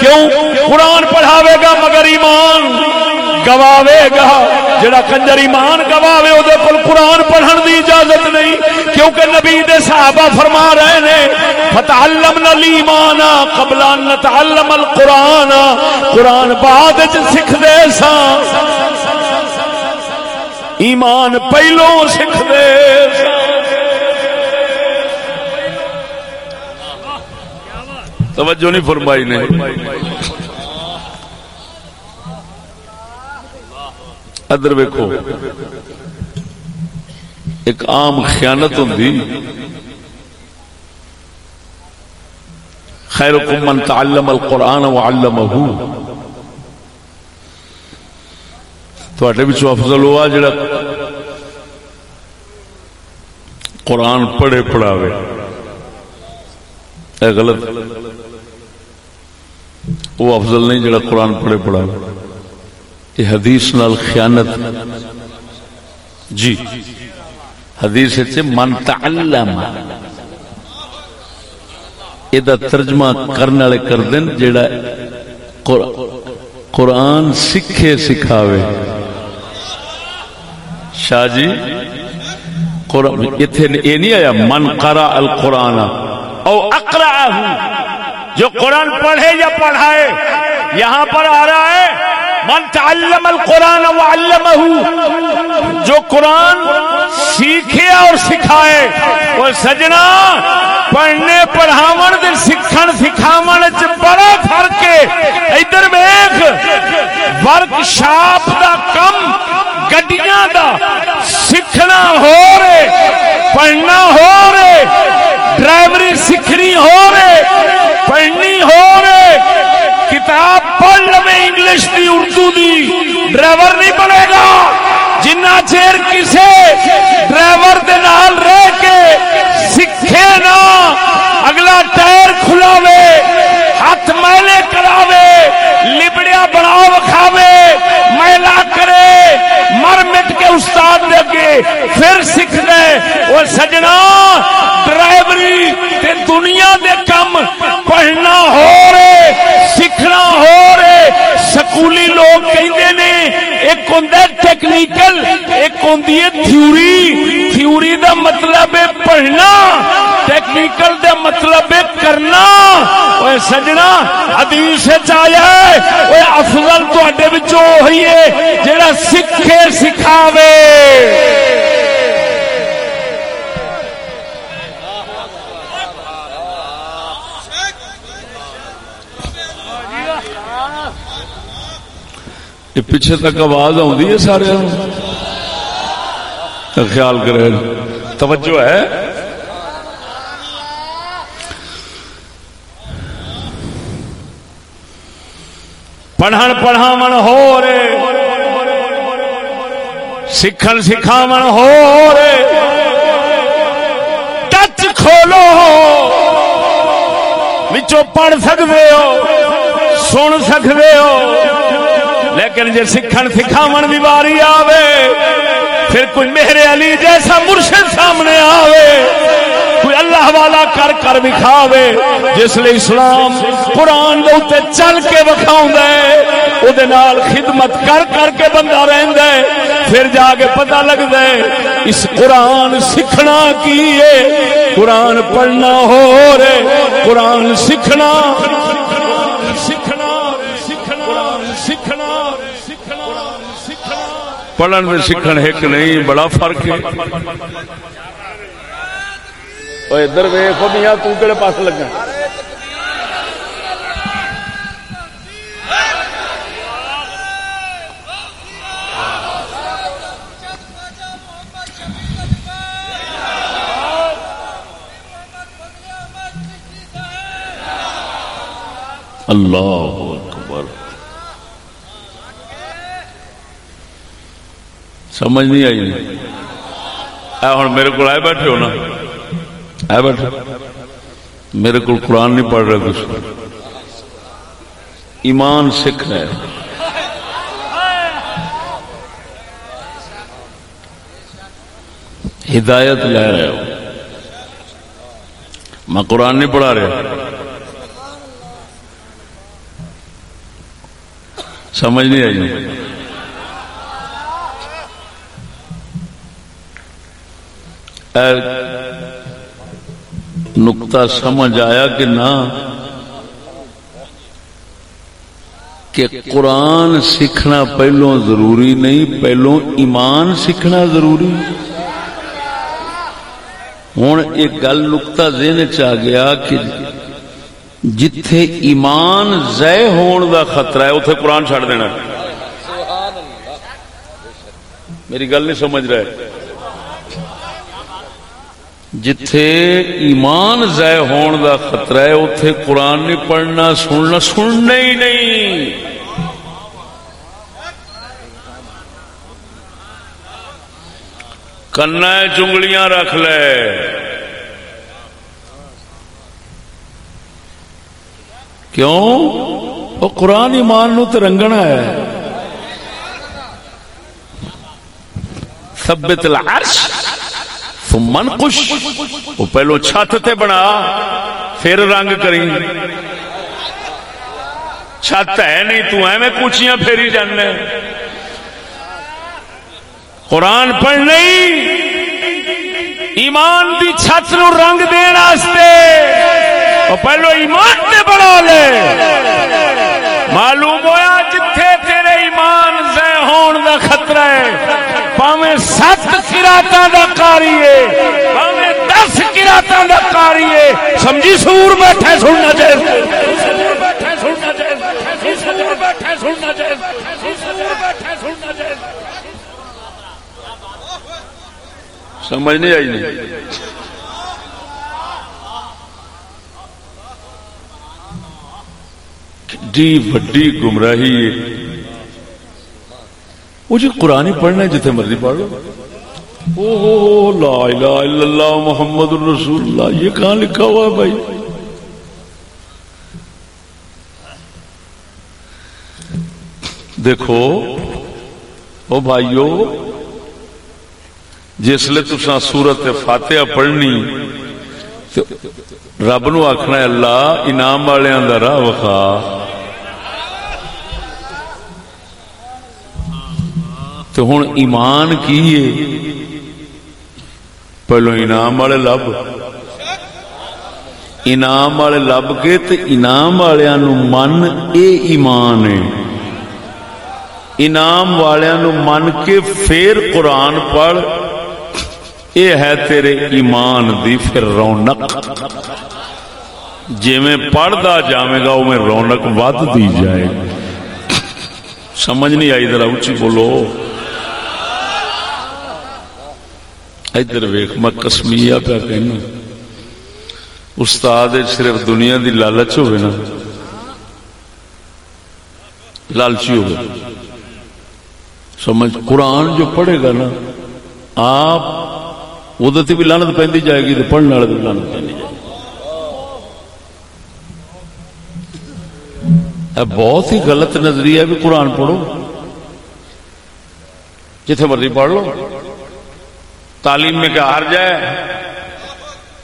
کیوں؟ قرآن پڑھاوے گا مگر ایمان گواوے گا۔ جڑا کنجر ایمان گواوے وہ قرآن پڑھن دی اجازت نہیں۔ کیونکہ نبی دے صحابہ فرما رہے نے، فتعلمنا الایمان قبل ان نتعلم القرآن. قرآن بعد وچ سکھ دے ساں۔ ایمان پہلو سکھ دے۔ توجہ نہیں فرمائی نے۔ ادھر ویکو ایک عام خیانت ہوں خیر من تعلم القرآن وعلمه۔ تھوڑے بچوں افضل ہوا جڑا قرآن پڑھے پڑھاوے۔ اے غلط۔ وہ افضل نہیں جڑا قرآن پڑھے پڑھاوے۔ یہ حدیث نال خیانت۔ جی۔ حدیث سے من تعلم۔ یہ ترجمہ کرنے والے کر دین جڑا قرآن سکھے سکھاوے۔ شاہ جی یہ نہیں آیا، من قرا القرآن، او اقرا جو قرآن پڑھے یا پڑھائے، یہاں پر آ رہا ہے، من تعلم القرآن وعلمہ، جو قرآن سیکھے اور سکھائے وہ سجنا، پڑھنے پڑھاون دے، سکھن سکھاون چ بڑا فرق ہے۔ ادھر ویکھ ورک شاپ دا کم گڈیاں دا سیکھنا ہو رہے، پڑھنا ہو رہے، ڈرائیوری سیکھنی ہو رہے، پڑھنی ہو رہے۔ کتاب پڑھ لو انگلش دی، اردو دی، ڈرائیور نہیں بنے گا۔ جنہ چیر کسے ڈرائیور دے نال رہ کے سکھے نا، اگلا ٹائر کھلاوے ہاتھ میلے کراوے لبڑیا بنا وکھاوے میلا کرے مر مٹ کے استاد دے کے پھر سکھ دے وہ سجنا ڈرائیوری تے دنیا دے کم پڑھنا ہو رہے، سیکھنا ہو رہے۔ سکولی لوگ کہندے نے، ایک ہوندا ٹیکنیکل ایک ہوندی ہے تھیوری تھیوری دا مطلب ہے پڑھنا ٹیکنیکل دا مطلب ہے کرنا. اوے سجنا، حدیث وچ آیا ہے اوے افضل تواڈے وچوں وہی ہے جڑا سکھے سکھاوے۔ یہ پیچھے تک آواز آتی ہے سارے خیال کرے۔ توجہ ہے؟ پڑھن پڑھاو ہو رہے سکھن سکھاو ہو رہے ٹچ کھولو۔ بچوں پڑھ سکتے ہو، سن سکتے ہو۔ لیکن جی سکھن سکھاو بھی باری آوے، پھر کوئی میرے علی جیسا مرشد سامنے آوے، کوئی اللہ والا کر کر وکھاوے، جس لیے اسلام قرآن دے چل کے وکھاؤں دے دے نال خدمت کر کر کے بندہ رہن دے پھر جا کے پتہ لگ دے اس قرآن سکھنا کی ہے؟ قرآن پڑھنا ہو رہے قرآن سکھنا پڑھن میں سیکھن ایک نہیں بڑا فرق ہے۔ ادھر ویخو میاں تہڑے پاس لگا؟ اللہ اکبر سمجھ نہیں آئی۔ ہوں میرے کو آئے بیٹھے ہو نا۔ آئے بیٹھے۔ میرے کو قرآن نہیں پڑھ رہے کچھ۔ ایمان سکھ رہے ہدایت لے رہے ہو۔ میں قرآن نہیں پڑھا رہا۔ سمجھ نہیں آئی۔ نقطہ سمجھ آیا کہ نہ؟ کہ قرآن سیکھنا پہلو ضروری نہیں، پہلو ایمان سیکھنا ضروری۔ ہوں ایک گل نقطہ ذہن چ گیا کہ جتھے ایمان ضائع ہون دا خطرہ ہے اتنے قرآن چھڑ دینا۔ میری گل نہیں سمجھ رہے جتھے ایمان ضائع ہون دا خطرہ ہے اتے قرآن نہیں پڑھنا، سننا سننا ہی نہیں۔ کنا چنگلیاں رکھ لے۔ کیوں؟ وہ قرآن ایمان نو تو رنگنا ہے۔ ثبت العرش۔ ثم انقش وہ پہلو چھت تے بنا، پھر رنگ کریں چھت ہے نہیں، تو ایویں کوچیاں پھیری جانے قرآن پڑھ نہیں ایمان دی چھت نو رنگ دین واسطے وہ پہلو ایمان تے بنا لے۔ معلوم ہویا جتھے تیرے ایمان زے ہون دا خطرہ ہے، پاویں سات کراطاں دا کاری ہے۔ دس کراطاں دا کاری ہے۔ سمجھی سور بیٹھے سننا چاہیے سور بیٹھے سننا چاہیے سور بیٹھے سننا چاہیے سمجھ نہیں آئی نہیں۔ جی وڈی گمراہی ہے۔ وہ جی قرآن ہی پڑھنا ہے جتنے مرضی پڑھ لو۔ او لا الہ الا اللہ محمد الرسول اللہ یہ کہاں لکھا ہوا ہے بھائی؟ دیکھو، او بھائیو جسل تسا سورت فاتحہ پڑھنی رب نو آخنا اللہ، انعام والوں کا راہ وکھا۔ تو ہوں ایمان کی ہے؟ پہلو انعام والے لب. انعام والے لب کے تو انعام والوں من اے ایمان ہے. انعام والوں من کے پھر قرآن پڑھ یہ ہے تیرے ایمان دی پھر رونق. جی میں پڑھتا جائے گا وہ میں رونق ود دی جائے گی. سمجھ نہیں آئی، ذرا اچھی بولو. ادھر ویخ میں کسمیا پیا کہنا۔ استاد صرف دنیا دی لالچ ہوئے نا۔ لالچی ہوگا سمجھ، قرآن جو پڑھے گا نا، آپ وہ بھی لانت پہ جائے گی تو پڑھنے والے بھی لانت پہ جائے گی۔ بہت ہی غلط نظریہ ہے بھی قرآن پڑھو۔ جتنے مرضی پڑھ لو۔ تعلیم میں کیا ہار جائے،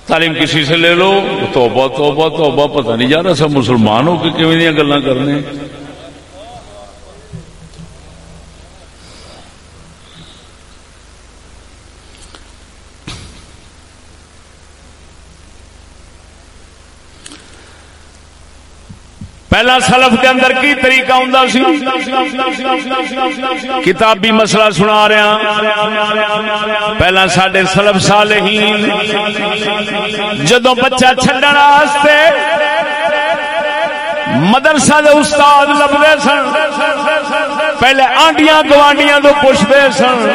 تعلیم کسی سے لے لو، توبہ توبہ توبہ، پتہ نہیں جا رہا سب مسلمان ہو کے نہیں گلا کرنے۔ پہلا سلف کے اندر کی طریقہ ہوں سی؟ کتابی مسئلہ سنا رہا ہاں۔ پہلا سڈے سلف سال ہی جدو بچہ چڈن مدرسہ دے استاد لبتے سن، پہلے آنڈیاں گوانڈیاں تو پوچھتے سن،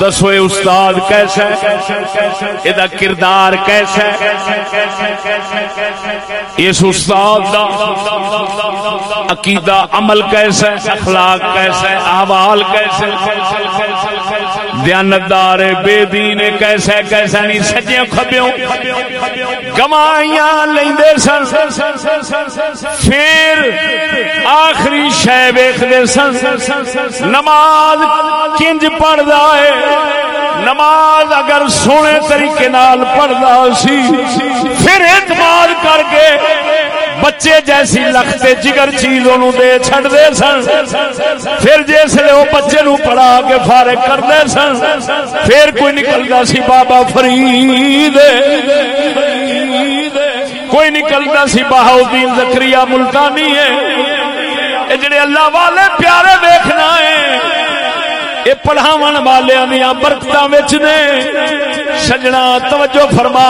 دسو یہ استاد کیسا یہ کردار کیسا اس استاد دا عقیدہ عمل کیسا اخلاق کیسا احوال کیسے دیانتدار بے دین کیسا کیسا نہیں سجے کھبیوں۔ گمائیاں لیندے سن۔ پھر آخری شے ویکھدے سن۔ نماز کنج پڑھدا ہے۔ نماز اگر سونے طریقے نال پڑھدا سی، پھر اعتماد کر کے بچے جیسی لکھتے جگر چیزوں دے چھڑ دے سن۔ پھر جسے وہ بچے نو پڑھا کے فارغ کر دے سن۔ پھر کوئی نکل نکلتا سی بابا فرید۔ کوئی نکلتا سی بہاؤدین زکری ملتانی ہے۔ یہ جڑے اللہ والے پیارے دیکھنا ہے یہ پڑھاو والے دیا برکت نے۔ سجنا، توجہ فرما۔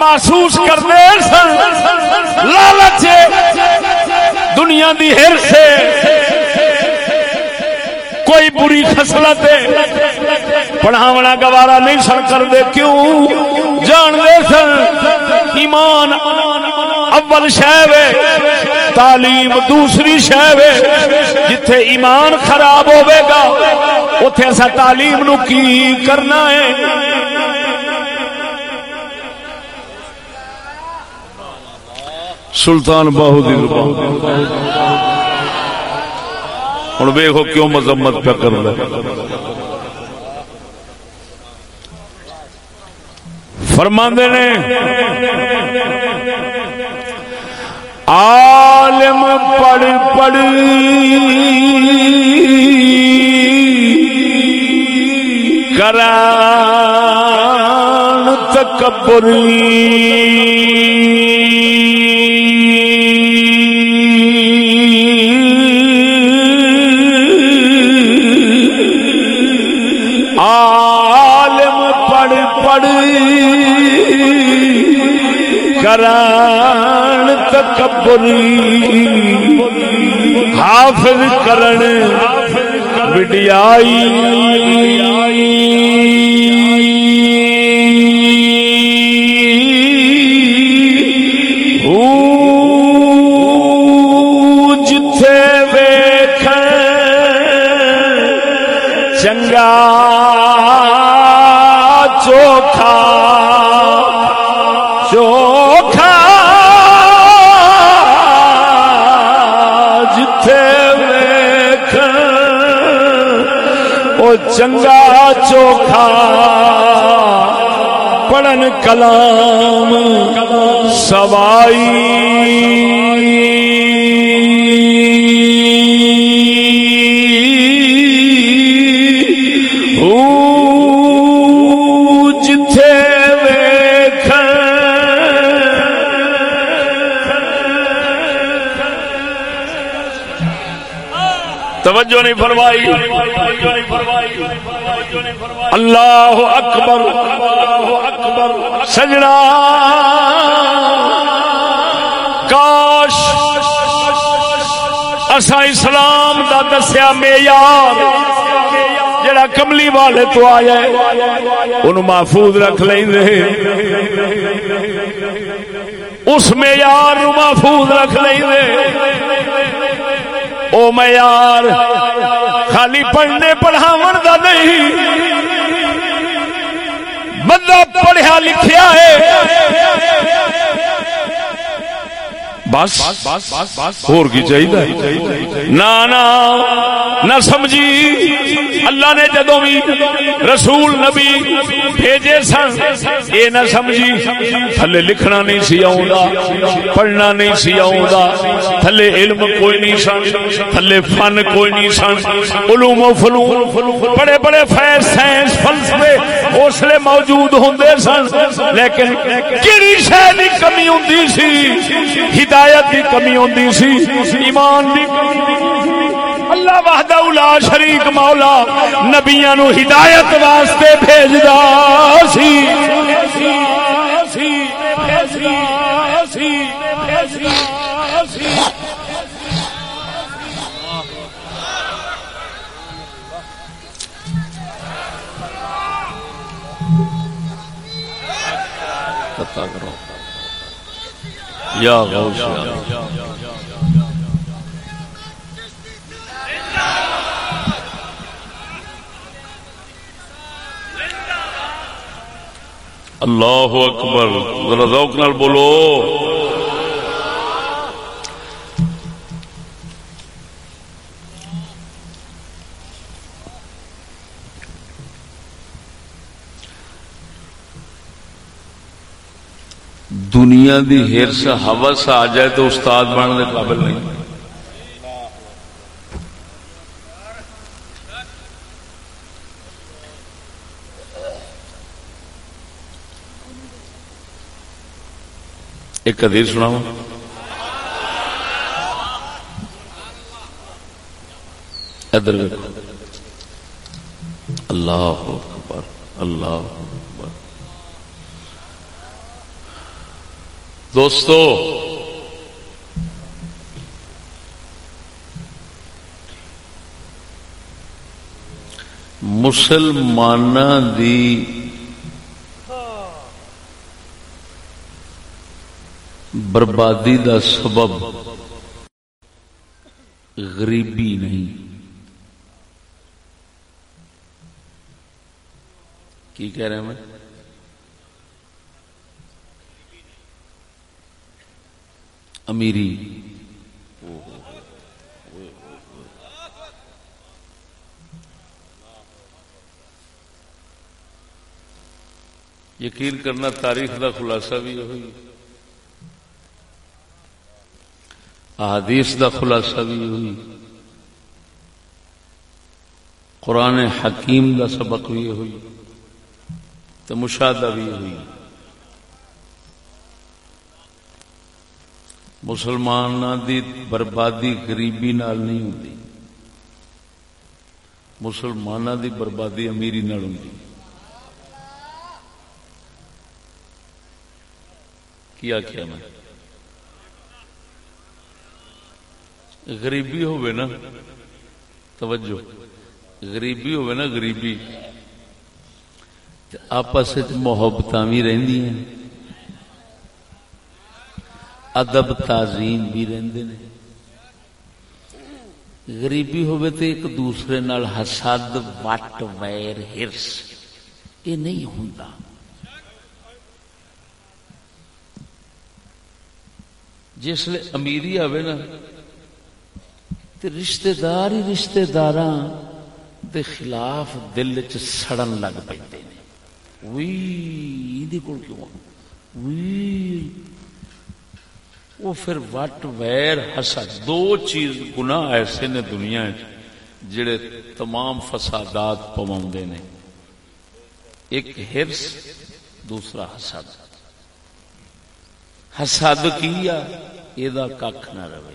محسوس کرتے سن۔ لالچ دنیا دی ہر سے کوئی بری خسلت پڑھاونا گوارا نہیں سن کرتے کیوں؟ جان دے سن۔ ایمان اول شہر تعلیم دوسری شہر جتھے ایمان خراب ہوئے گا اتے اصا تعلیم نو کی کرنا ہے؟ سلطان باہو دی ہوں ویخو کیوں مذمت پہ کر فرماندے نے، عالم پڑھ پڑھ۔ کران تکبری کران تکبری حافظ کرن وڈیائی۔ چنگا چوکھا پڑھن کلام سوائی۔ توجہ نہیں فرمائی۔ اللہ اکبر، سجنا۔ کاش اسا اسلام دا دسیا معیار جڑا کملی والے تو آیا ان محفوظ رکھ لیں اس معیار نو محفوظ رکھ لیں او معیار خالی پڑھنے پڑھاون دا نہیں۔ مطلب بندہ ہاں پڑھیا لکھیا ہے۔ بس اور کی چاہیے نہ نہ سمجھی۔ اللہ نے جدو بھی رسول نبی بھیجے سن یہ نہ سمجھی۔ تھلے لکھنا نہیں سی آؤں پڑھنا نہیں سی آؤں تھلے علم کوئی نہیں سن، تھلے فن کوئی نہیں سن۔ علوم و فلوم بڑے بڑے فیض، سائنس، فلسفے اسلے موجود ہوں سن۔ لیکن کہڑی شہ کی کمی ہوں سی؟ ہدایت ہدایت کی کمی ہوں سی، ایمان کی اللہ وحدہ الا شریک مولا نبیاں نو ہدایت واسطے بھیجدا سی۔ یا غوث یا اللہ اکبر ذرا ذوق نال بولو۔ دنیا دی ہرس ہوس آ جائے تو استاد بننے قابل نہیں۔ ایک حدیث سناؤ ادھر اللہ اکبر اللہ اکبر۔ دوستو مسلمان دی بربادی دا سبب غریبی نہیں۔ کی کہہ رہے ہیں میں؟ امیری۔ یقین کرنا تاریخ دا خلاصہ بھی ہوئی احادیث دا خلاصہ بھی ہوئی قرآن حکیم دا سبق بھی ہوئی تو مشاہدہ بھی ہوئی مسلمان دی بربادی غریبی نال نہیں ہوتی مسلمانوں دی بربادی امیری نال ہوتی کیا کیا میں؟ غریبی ہوئے نا، توجہ، غریبی ہوئے نا، غریبی۔ آپس محبت بھی رہندی ہیں۔ ادب تعظیم بھی رہندے نے۔ غریبی ہوئے تے ایک دوسرے نال حسد، وٹ، ویر، ہرس، یہ نہیں ہوندا۔ جس لیے امیری آوے نا، تے رشتہ دار ہی رشتہ داراں دے خلاف دل چ سڑن لگ پیندے نے۔ وی ایدی کول کیوں وی وہ پھر وٹ ویر حسد۔ دو چیز گناہ ایسے نے دنیا جڑے تمام فسادات پواندے نے۔ ایک ہرس دوسرا حسد۔ حسد کیا یہ کھ نہ رہے۔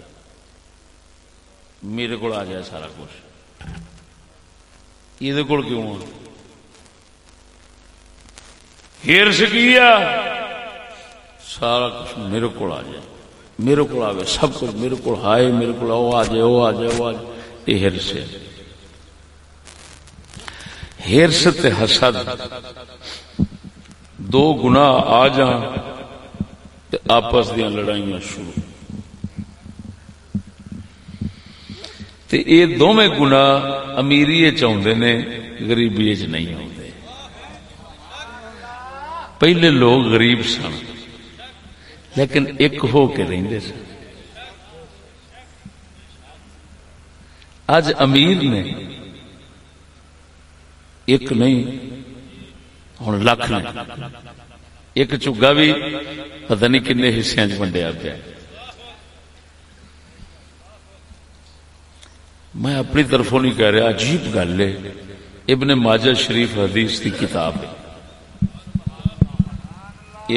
میرے کو آ جائے سارا کچھ۔ یہ کول کیوں ہرس کیا سارا کچھ میرے کو آ جائے۔ میرے کو آئے سب کچھ میرے کو آئے میرے کو آ جائے وہ آ جائے وہ آ جائے یہ ہرس۔ ہے ہرس تے حسد۔ دو گنا آ جان تے آپس دیا لڑائیاں شروع۔ تے اے دونوں گنا امیری چاہتے نے، غریبی چ نہیں آتے پہلے لوگ غریب سن۔ لیکن ایک ہو کے رہتے سن۔ اج امیر نے ایک نہیں ہوں لکھ نے۔ ایک چگا بھی پتہ نہیں کن حصے ونڈیا پیا۔ میں اپنی طرفوں نہیں کہہ رہا، عجیب گل ہے۔ ابن ماجہ شریف حدیث کی کتاب ہے۔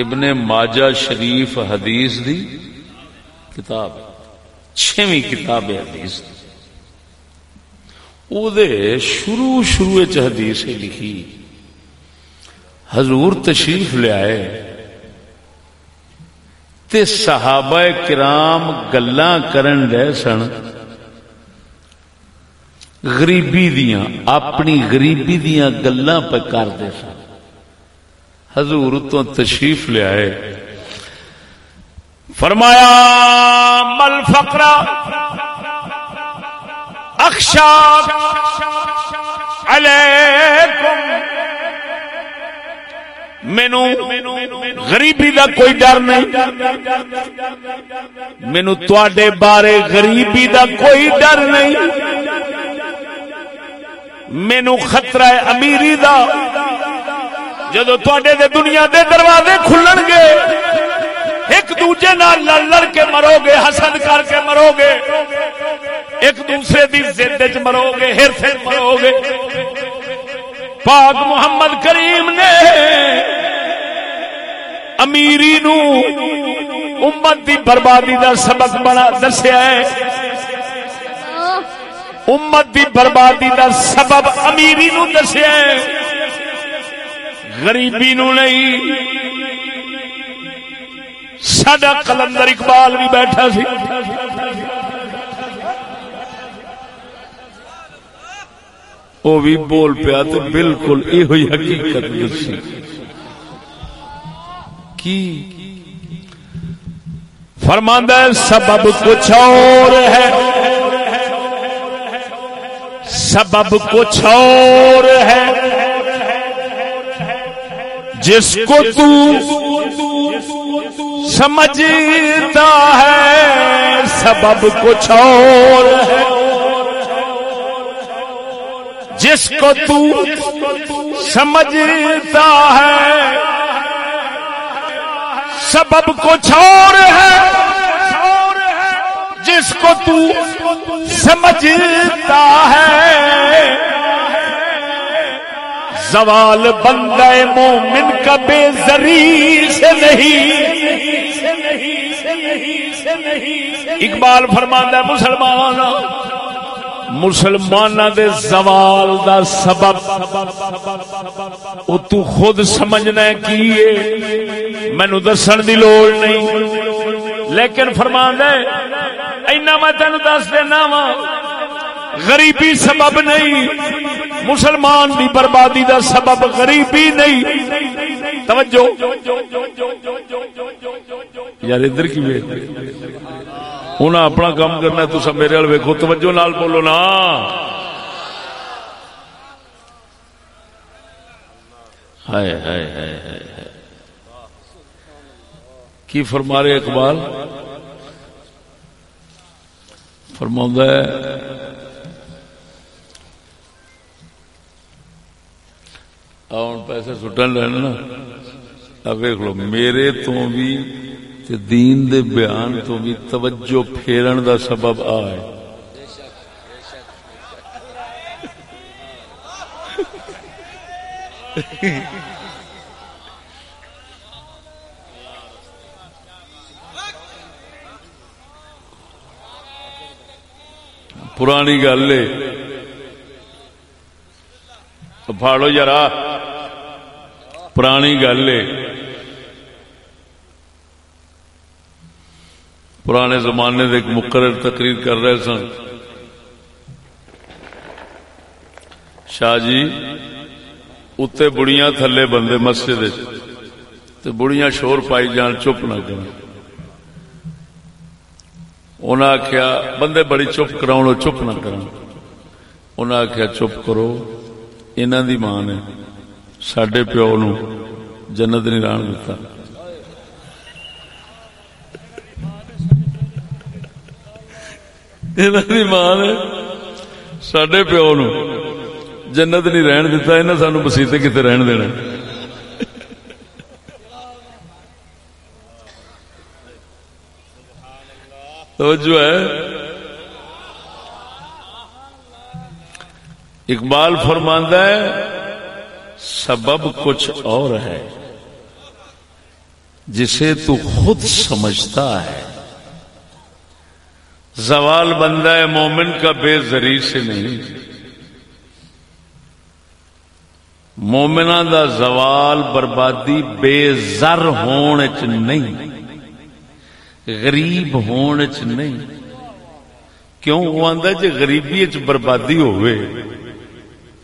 ابن ماجہ شریف حدیث دی کتاب چھویں کتاب ہے حدیث۔ دی او دے شروع شروع چ حدیث لکھی۔ حضور تشریف لے آئے۔ تے صحابہ کرام گلاں کرن دے سن۔ غریبی دیاں، اپنی غریبی دیاں گلاں پہ کرتے سن۔ حضور تو تشریف لے آئے۔ فرمایا، مل فقرا اخشا علیکم۔ مینو غریبی دا کوئی ڈر نہیں۔ مینو تے بارے غریبی دا کوئی ڈر نہیں۔ مینو خطرہ امیری دا جدو تے دنیا دے دروازے کھلن گے، ایک دوجے نال لڑ لڑ کے مرو گے، حسد کر کے مرو گے، ایک دوسرے دی زد چ مرو گے ہر سے مرو گے۔ پاک محمد کریم نے امیری نو امت دی بربادی دا سبق بنا دسیا ہے۔ امت دی بربادی دا سبب امیری نو دسیا ہے۔ غریبی نو نہیں. سڈا کلندر اقبال بھی بیٹھا سی. وہ بھی بول پیا تو بالکل یہ حقیقت دسی. کی؟ فرماندہ سبب کچھ اور ہے. سبب کچھ اور ہے. جس کو تو سمجھتا ہے، سبب کچھ اور ہے۔ جس کو تو سمجھتا ہے، سبب کچھ اور ہے۔ جس کو تو سمجھتا ہے زوال بندہ مومن کا بے زری سے نہیں. اقبال فرماندہ مسلمان مسلمان دے زوال دا سبب، او تو خود سمجھنا ہے کی مینو دسن دی لوڑ نہیں. لیکن فرمان اینا میں تین دس دینا وا، غریبی سبب نہیں. مسلمان دی بربادی دا سبب غریبی نہیں۔ توجہ۔ یار ادھر کی ویک اپنا کام کرنا تو سب میرے ویکو توجہ نال بولو نا۔ ہائے ہائے ہائے ہائے کی فرما رہے اقبال؟ فرما ہے ہوں پیسے سٹن رہے نا۔ اب لو، میرے تو بھی تے دین دے بیان تو بھی توجہ پھیرن دا سبب آئے پرانی گل ہے۔ پھاڑو یارا پرانی گل ہے۔ پرانے زمانے دے ایک مقرر تقریر کر رہے سن۔ شاہ جی اتنے بڑیاں تھلے بندے مسجد تے بڑیاں شور پائی جان، چپ نہ کر آخیا بندے بڑی چپ کراؤ چپ نہ کر آخیا چپ کرو۔ انہوں دی ماں نے۔ سڈے پیو نو جنت نہیں ران دیتا ماں سڈے پیو نو جنت نہیں رہن دتا انہیں سانو مسیطے کتنے رہن دینا توجہ ہے اقبال فرماندہ ہے سبب کچھ اور ہے جسے تو خود سمجھتا ہے۔ زوال بندہ ہے مومن کا بے زری سے نہیں۔ مومنا دا زوال بربادی بے زر ہونے چ نہیں۔ غریب ہونے چ نہیں۔ کیوں؟ وہ آندا جے غریبی چ بربادی ہوئے۔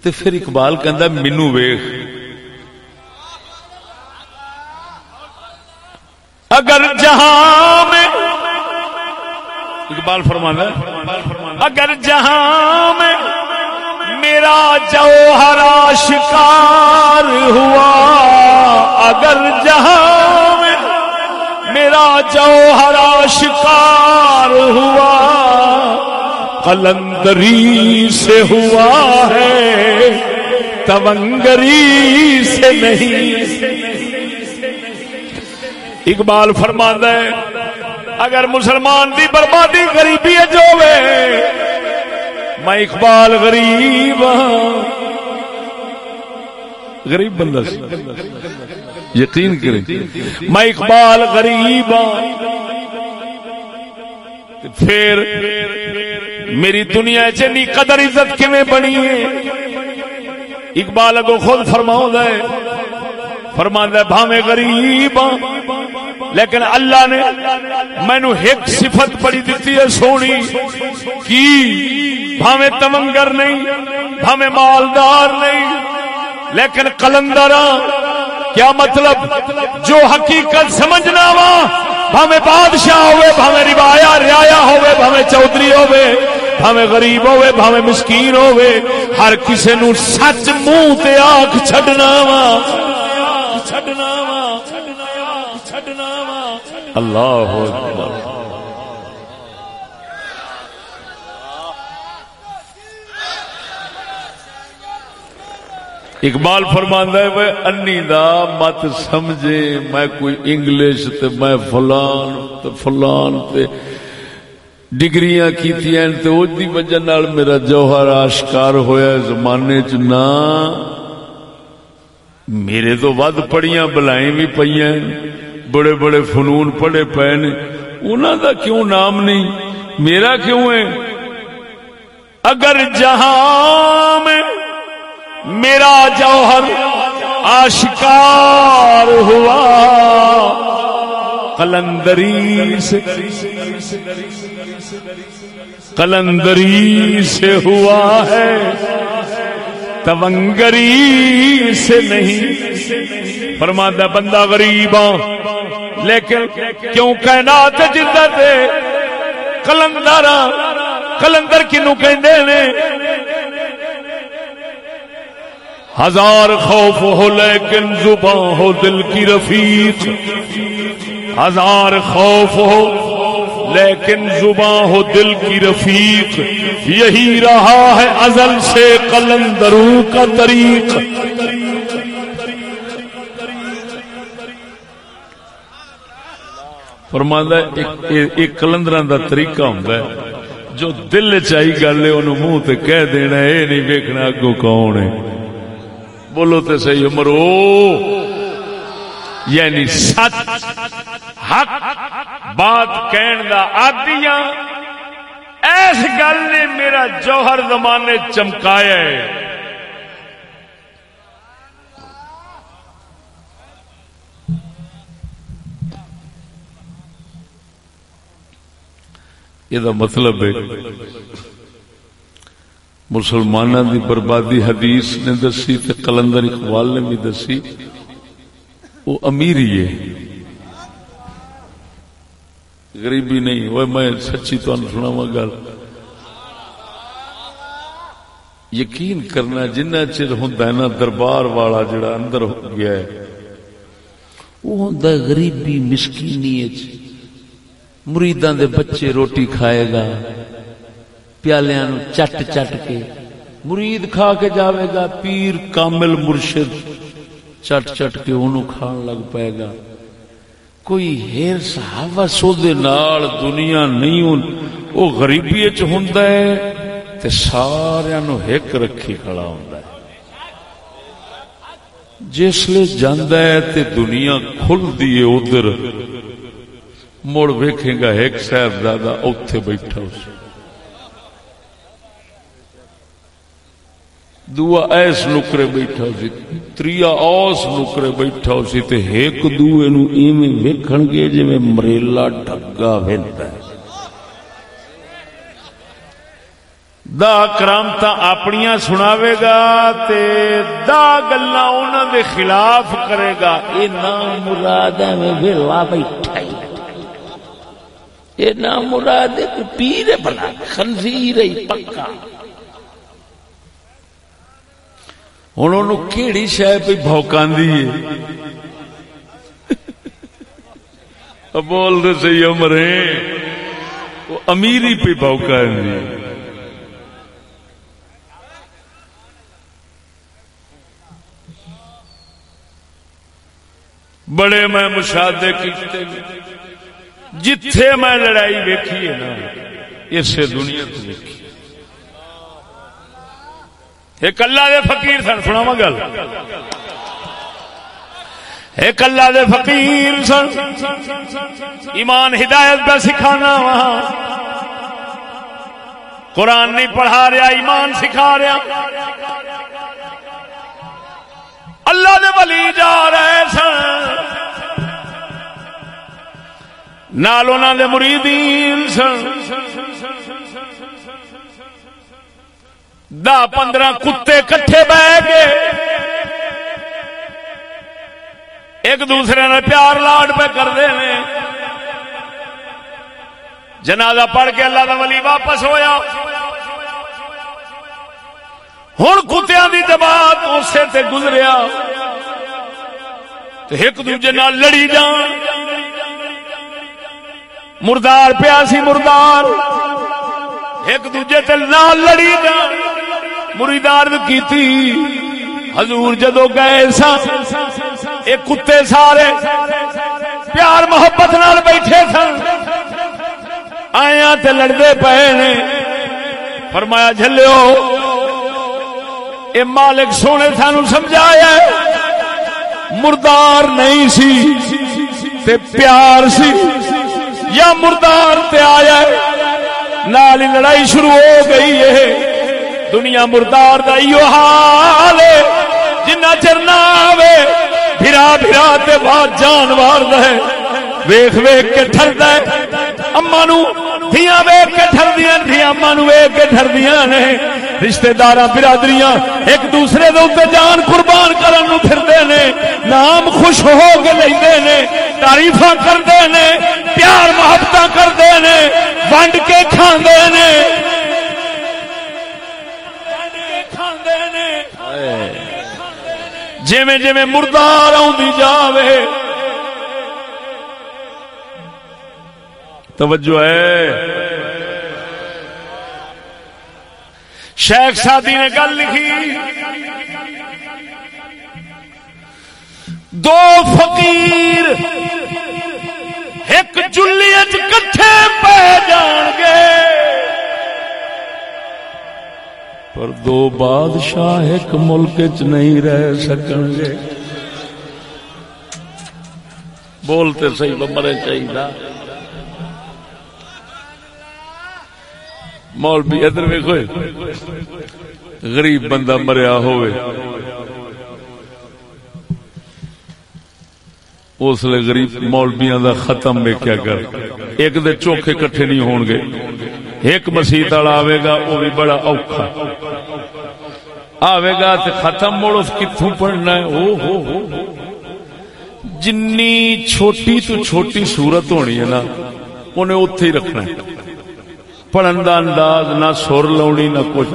تے پھر اقبال کہندا مینوں ویکھ۔ اگر جہاں میں اقبال فرمانا اگر جہاں میں میرا جوہرا شکار ہوا، اگر جہاں میں میرا جوہرا شکار ہوا قلندری سے ہوا ہے تونگری سے نہیں۔ اقبال فرماندہ ہے، اگر مسلمان دی بربادی غریبی جو میں اقبال غریب ہاں۔ غریب بندہ یقین کریں۔ میں اقبال غریب ہاں۔ پھر میری دنیا چنی قدر عزت کیویں بنی ہے؟ اقبال اگو خود فرماؤں ہے فرماندہ بھاویں غریب ہاں۔ لیکن اللہ نے مینو ایک صفت بڑی دیتی ہے سونی، کی؟ بھاوے تمنگر نہیں بھاوے مالدار نہیں۔ لیکن کلندر ہاں، کیا مطلب؟ جو حقیقت سمجھنا وا بھاوے بادشاہ ہوئے بھاوے روایا ریا ہوئے بھاوے چودھری ہوئے بھاوے غریب ہوئے بھاوے مسکین ہوئے۔ ہر کسے نو سچ منہ تے آنکھ چھڈنا وا۔ چھڈنا وا چھڈنا وا اللہ اقبال فرماندا ہے وہ انی دا مت سمجھے، میں کوئی انگلش تے میں فلان تے فلان تے ڈگریاں کیتیاں تے او دی وجہ نال میرا جوہر آشکار ہویا ہے زمانے چ نہ میرے تو ود پڑیاں بلائیں بھی پئیاں بڑے بڑے فنون پڑے پے نے۔ انہاں دا کیوں نام نہیں؟ میرا کیوں ہے؟ اگر جہاں میں میرا جوہر آشکار ہوا۔ قلندری سے قلندری سے ہوا ہے۔ تونگری سے نہیں۔ فرماتا بندہ غریب ہاں۔ لیکن کیوں کہنا جدت کلندر کلندر کنو کہندے نے۔ ہزار خوف ہو لیکن زباں ہو دل کی رفیق۔ ہزار خوف ہو لیکن زباں ہو دل کی رفیق۔ یہی رہا ہے ازل سے قلندروں کا طریق۔ فرماندہ ایک کلندر دا طریقہ ہوں جو دل چائی گل ہے، انہوں منہ تے کہہ دینا اے نہیں ویکھنا اگو کون ہے۔ بولو تے صحیح مرو یعنی سچ، حق، بات کہن دا آدیاں ایس گل نے میرا جوہر زمانے چمکایا ہے۔ یہ مطلب ہے۔ مسلمانوں دی بربادی حدیث نے دسی تے کلندر اقبال نے بھی دسی۔ وہ امیری ہے۔ غریبی نہیں وہ میں سچی تو سنا گل۔ یقین کرنا جنہ چر ہوں نا، دربار والا جڑا اندر ہو گیا ہے۔ وہ ہوں غریبی مسکینی مریداں دے بچے روٹی کھائے گا۔ پیالیا چٹ چٹ کے۔ مرید کھا کے جاوے گا، پیر کامل مرشد۔ چٹ چٹ کے انہوں کھان لگ پائے گا۔ کوئی ہیر صحابہ سو دے نال دنیا نہیں ہوں وہ غریبی چ ہوندا ہے تے سارے نو ہک رکھی کھڑا ہوندا ہے۔ جسلے جاندا ہے تے دنیا کھل دی ادھر، مڑ ویکھے گا ایک صاحبزادہ اوتھے بیٹھا اس۔ دوا ایس نکرے بیٹھا سی تریا اوس نکرے بیٹھا سی تے ایک دوے نو ایویں ویکھن گے جویں مریلا ڈگا ویندا ہے۔ دا کرامتا اپنیاں سناوے گا تے دا گلاں انہاں دے خلاف کرے گا۔ اے نام مراد ہے، میں ویلا بیٹھا ہی اے نام مراد ہے پیر بنا خنزیر ہی پکا۔ ہوں ان کہڑی شہ پہ بوکاندی بول رہے سی امرے وہ امیری پہ بوکا بڑے میں مشاہدے کیتے جتھے میں لڑائی ویکھی ہے نا، اسے دنیا تو ویکھی۔ ایک اللہ دے فقیر سن سنا گل۔ ایک اللہ دے فقیر سن۔ ایمان ہدایت کا سکھانا وہاں قرآن نہیں پڑھا رہا، ایمان سکھا رہا۔ اللہ دے ولی جا رہے سن۔ نال دے مریدین سن۔ دہ پندرہ کتے کٹھے بہ گئے۔ ایک دوسرے نے پیار لاڈ پہ کرتے ہیں جنازہ پڑھ کے اللہ کا ولی واپس ہویا۔ ہوں کتیا کی جماعت اسے تے گزریا۔ ایک دوجے نال لڑی جان۔ مردار پیا سی مردار۔ ایک دوجے تے نال لڑی جان۔ مریدار کیتی۔ حضور جدو گئے سا، ایک کتے سارے پیار محبت نال بیٹھے سن۔ آیا تے لڑتے پے نے۔ فرمایا جھلو اے مالک سونے سانو سمجھایا مردار نہیں سی تے پیار سی۔ یا مردار تے آیا نال لڑائی شروع ہو گئی ہے۔ دنیا مردار دا ایو حال جنہ چر نہ آوے، بھرا بھرا تے بعد جانوار دے ویخ ویخ کے ٹھر دے اما نو دیا ویخ کے ٹھر دیا دیا اما نو ویخ کے ٹھر دیا نے۔ رشتہ دار برادریاں ایک دوسرے دے اتنے جان قربان کرن نو پھردے نے۔ نام خوش ہو کے لیندے نے۔ تعریفاں کردے نے۔ پیار محبت کردے نے۔ ونڈ کے کھاندے نے۔ جویں جویں مردار آدھی جاوے۔ توجہ ہے۔ شیخ سادی نے گل لکھی۔ دو فقیر ایک چلی کٹھے پہ جان گے۔ پر دو بادشاہ ایک ملک چ نہیں رہ سکن گے۔ بولتے صحیح مرے چاہیے مولوی ادھر ویکو غریب بندہ مریا ہوئے۔ اس لیے غریب مولبیاں دا ختم میں کیا کر۔ ایک دے چوکھے کٹھے نہیں ہون گے۔ ایک مسیت والا آئے گا وہ بھی بڑا اوکھا۔ آئے گا تے ختم موڑ اس کتوں پڑھنا ہے۔ او ہو ہو جنی چھوٹی تو چھوٹی صورت ہونی ہے نا، انہیں اتھے ہی رکھنا ہے۔ پڑھن دا انداز نہ سر لاؤنی نہ کچھ۔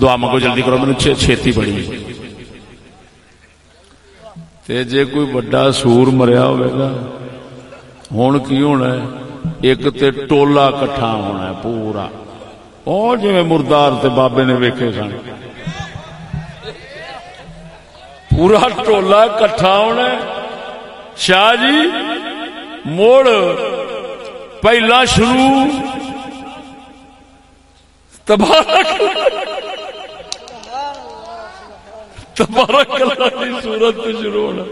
دعا منگو جلدی کرو میرے چھتی بڑی تے جے کوئی بڑا سور مریا ہوئے گا ہوں کی ہونا ہے؟ ایک تے ٹولا کٹھا ہونا ہے پورا۔ اور جی مردار تے بابے نے ویکھے سن۔ پورا ٹولا کٹھا ہونا ہے۔ شاہ جی موڑ۔ پہلا شروع۔ تبارک تبارک اللہ کی سورت تو شروع ہونا.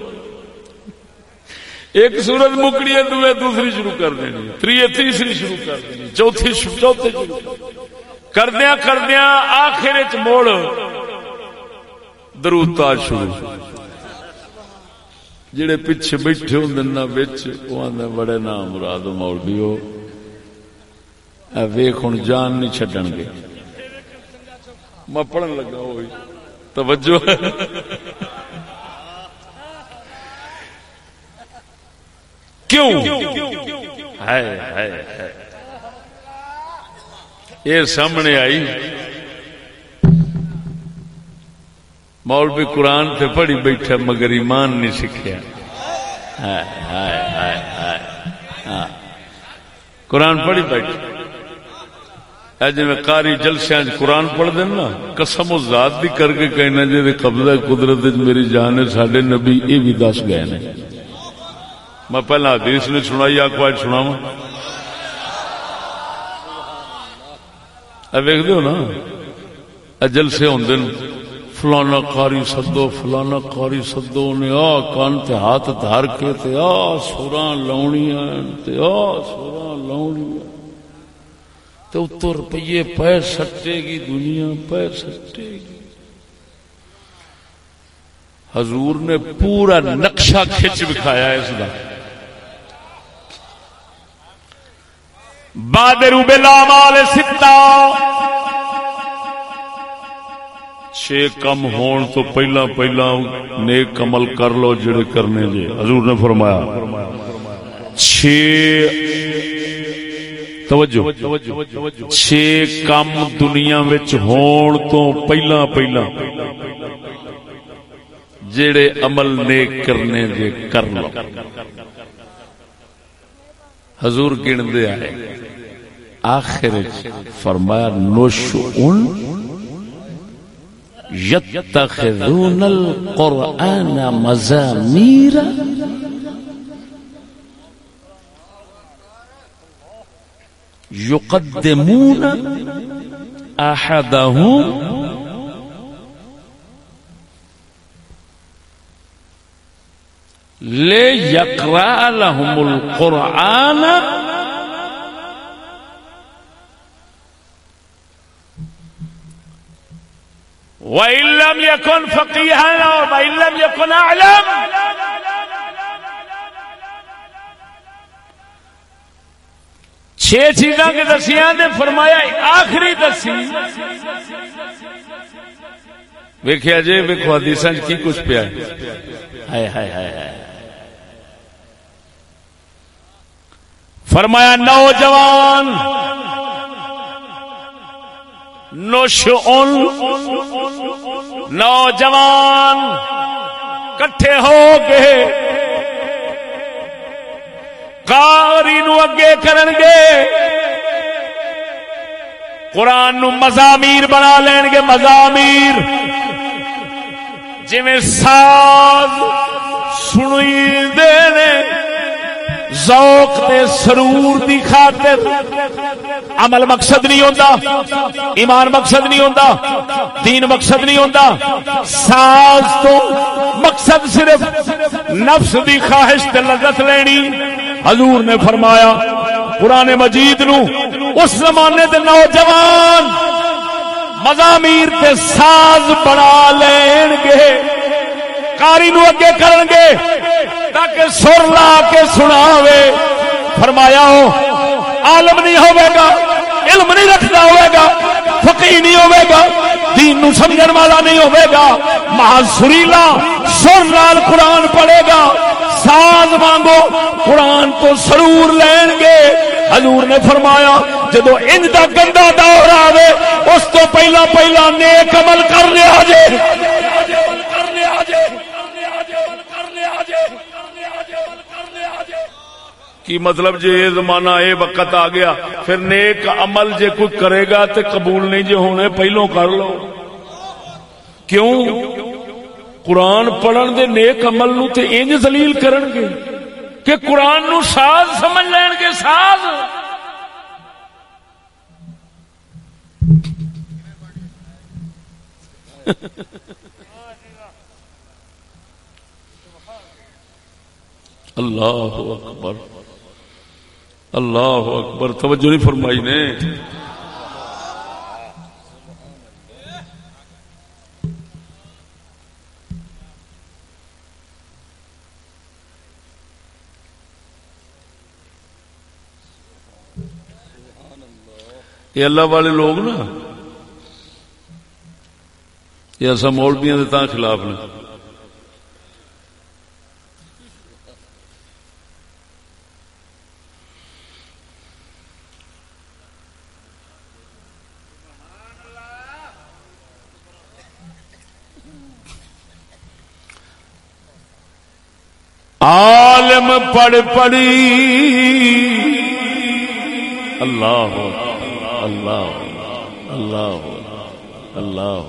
ایک سورت مکڑی ہے، دوے دوسری شروع کر دینی تری تیسری شروع کر دینی چوتھی چوتھی شروع. کردیا کردیا آخر چ موڑ. درود تاج شروع. جڑے پیچھے بیٹھے ہوں بچ وہ بڑے نام مراد مولوی ہو. ویخ ہوں جان نہیں چڈن گے۔ میں پڑھن لگا ہوئی توجہ۔ کیوں؟ یہ سامنے آئی۔ مولوی قرآن سے پڑھی بیٹھا، مگر ایمان نہیں سیکھا ہاں۔ قرآن پڑھی بیٹھا۔ جی میں کاری جلسیا قرآن پڑھ دینا، قسم و ذات بھی کر کے کہنا جی قبضہ قدرت میری جان ہے سڈے نبی یہ بھی دس گئے نے۔ میں پہلا حدیث نے سنائی آ کو سنا ویک دو نا جلسے ہوں فلانا کاری سدو فلانا کاری سدو نے آ کان تے ہاتھ دھر کے تے آ سورا لاؤنیاں، تے آ سورا لاؤنیاں۔ تے اتر روپیے پہ سٹے گی، دنیا پہ سٹے گی۔ حضور نے پورا نقشہ کھچ بکھایا اس کا بادرو بلا مال ستا۔ چھ کم ہون تو پہلا پہلا نیک عمل کر لو، جڑے کرنے جے حضور نے فرمایا چھ توجہ۔ چھ کام دنیا وچ ہون تو پہلا پہلا۔ جڑے عمل نیک کرنے دے کر لو۔ حضور گن دے آئے۔ آخر فرمایا نوش ان یتخذون القرآن مزامیر يقدمون أحدهم ليقرأ لهم القرآن وإن لم يكن فقيها وإن لم يكن أعلم. چھ چیزاں کے دسیاں نے فرمایا آخری دسی۔ ویکیا جی ویکو حدیث کی کچھ پیا ہائے ہائے ہائے فرمایا، نوجوان نوش ان نوجوان، کٹھے ہو گئے۔ کاری نو اگے کرن گے۔ قرآن نو مزامیر بنا لین گے مزامیر جی ساز سنی دے ذوق تے سرور دی خاطر۔ عمل مقصد نہیں ہوتا ایمان مقصد نہیں ہوتا دین مقصد نہیں ہوتا ساز تو مقصد صرف نفس دی خواہش تے لذت لینی۔ حضور نے فرمایا، قرآن مجید نو اس زمانے دے نوجوان مزامیر تے ساز بنا لین گے کاری نو اگے کرن گے تاکہ سر لا کے سناوے۔ فرمایا ہو، عالم نہیں ہوئے گا، علم نہیں رکھتا ہوئے گا فقی نہیں ہوئے گا۔ دین نو سمجھن والا نہیں ہوے گا۔ محسوریلا سر لال قرآن پڑھے گا۔ ساز مانگو قرآن تو سرور لین گے۔ حضور نے فرمایا، جدو انج کا گندا دور آوے، اس تو پہلا پہلا نیک عمل کر لیا جے۔ کی مطلب جی یہ زمانہ یہ وقت آ گیا، پھر نیک عمل جے کوئی کرے گا تو قبول نہیں جے ہونے پہلو کر لو۔ کیوں؟ قرآن پڑھن دے نیک عمل نو تے انج ذلیل کرن گے۔ کہ قرآن نو ساز سمجھ لین گے، ساز۔ اللہ اکبر۔ اللہ اکبر، توجہ نہیں فرمائی نے۔ یہ اللہ والے لوگ نا۔ یہ ایسا مولبیاں کے خلاف نے۔ عالم پڑھ پڑی اللہ اللہ اللہ اللہ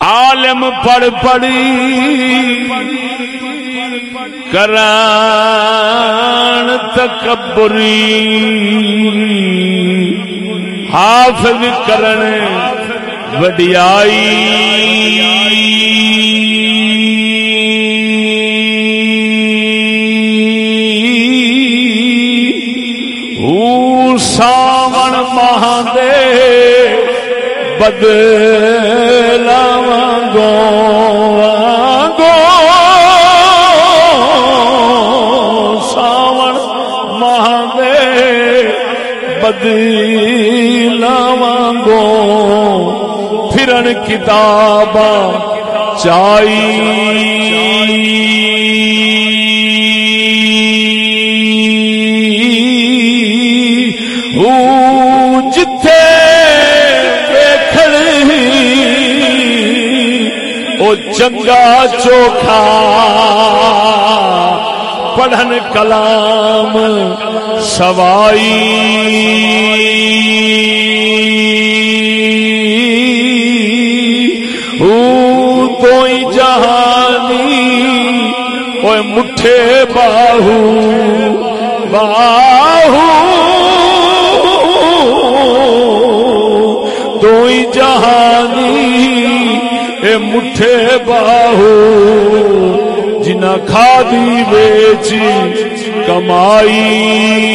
عالم پڑھ پڑی کران تکبری۔ حافظ کرن وڈیائی او ساون مہادے بدلا گو گو ساون مہادے بدلا کتاب چائی چنگا چوکھا۔ پڑھن کلام سوائی۔ کوئی جہانی اوے مٹھے باہو باہو۔ دوئی جہانی، اے مٹھے باہو۔ جنا کھادی بیچی، کمائی۔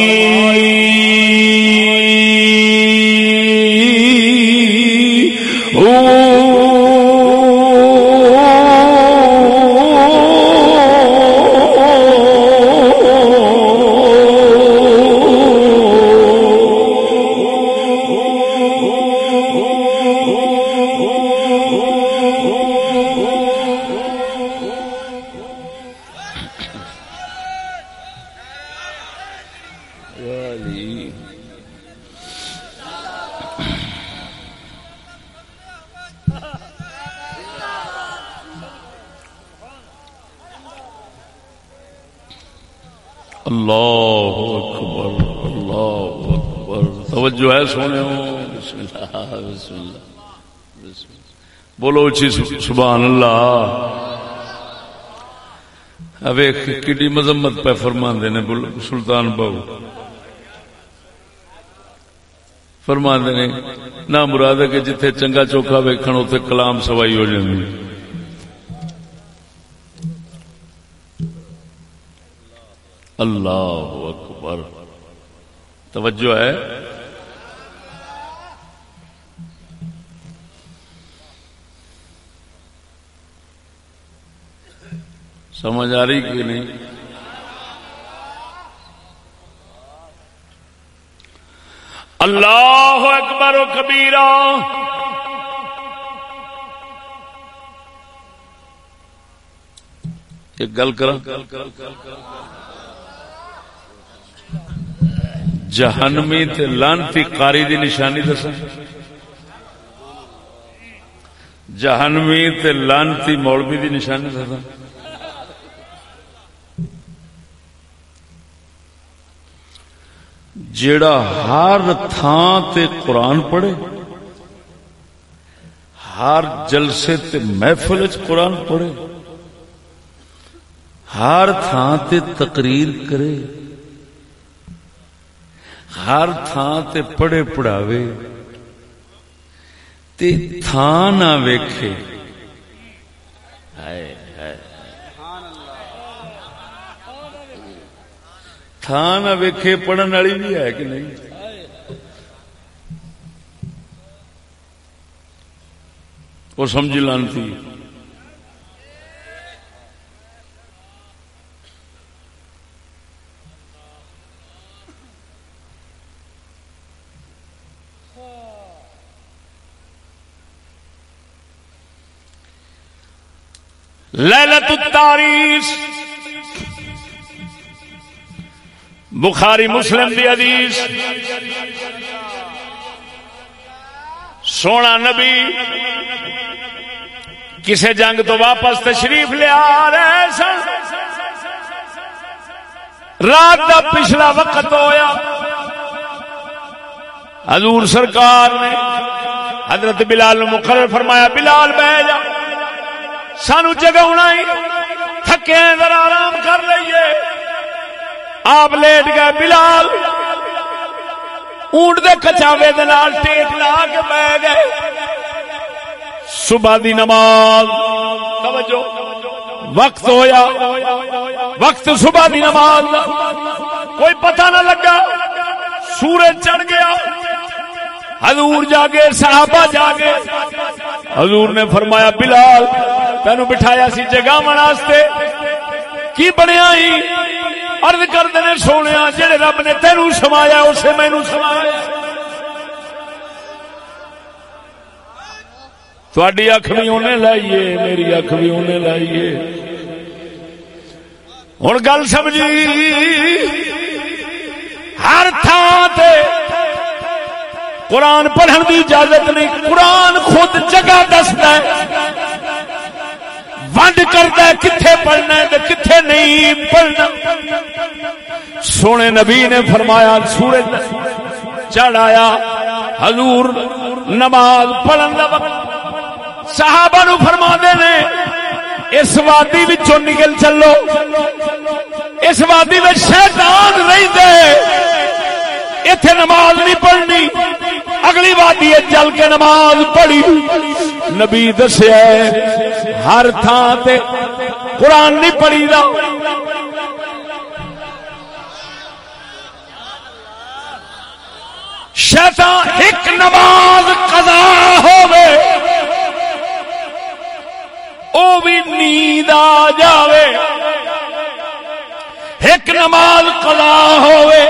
بولو جی، اچھی سبحان اللہ۔ اب ایک کڈی مذمت پہ فرمان دینے سلطان بہو فرمان دینے نہ مراد ہے کہ جتھے چنگا چوکھا ویکھن اتنے کلام سوائی ہو جاندی۔ اللہ اکبر۔ توجہ ہے؟ سمجھ آ رہی کہ نہیں؟ اللہ اکبر و کبیرہ۔ ایک گل کر جہنمی تے لانتی قاری دی نشانی دس جہنمی تے لانتی مولوی دی نشانی دس جیڑا ہر تھان تے قرآن پڑھے، ہر جلسے تے محفل چ قرآن پڑھے، ہر تھان تے تقریر کرے، ہر تھان تے پڑھے پڑھاوے، تے تھان نہ ویکھے۔ ہائے۔ تھان نہ ویکھے پڑھن والی بھی ہے کہ نہیں وہ سمجھ لانتی للت التاریخ بخاری مسلم دی حدیث. سونا نبی کسے جنگ تو واپس تشریف لیا رہے سن۔ رات کا پچھلا وقت ہویا۔ حضور سرکار نے حضرت بلال مقرر فرمایا، بلال بہ جا۔ سانو جگہ تھکے ذرا آرام کر لیے آپ لیٹ گئے، بلال۔ اونٹ دے کچاوے دال ٹیک لا کے بہ گئے۔ صبح دی نماز۔ توجہ۔ وقت ہویا۔ وقت صبح دی نماز۔ کوئی پتہ نہ لگا۔ سورج چڑھ گیا۔ حضور جاگے، صحابہ جاگے۔ حضور نے فرمایا، بلال، تینو بٹھایا سی جگہ مناستے کی بنیا ہی ارد کرتے نے سونے جہے رب نے تینو سمایا اسے مینو سمایا تھوڑی اکھ بھی انہیں لائیے، میری اکھ بھی انہیں لائیے۔ ہوں گل سمجھی۔ ہر تھان تے قرآن پڑھن کی اجازت نہیں، قرآن خود جگہ دستا ہے۔ ونڈ کرتا ہے کتنے پڑھنا ہے کتنے نہیں پڑھنا۔ سونے نبی نے فرمایا، سورج چڑھ آیا حضور نماز پڑھن دا وقت صحابہ نو فرما دے نے، اس وادی وچوں نکل چلو۔ اس وادی میں شیطان نہیں دے اتے نماز نہیں پڑھنی۔ اگلی وادی ہے چل کے نماز پڑھی۔ نبی دسیا ہر تھان تے قرآن نہیں پڑھی دا۔ شیطان ایک نماز قضا ہوے او بھی نیند آ جاوے۔ ایک نماز قضا ہوے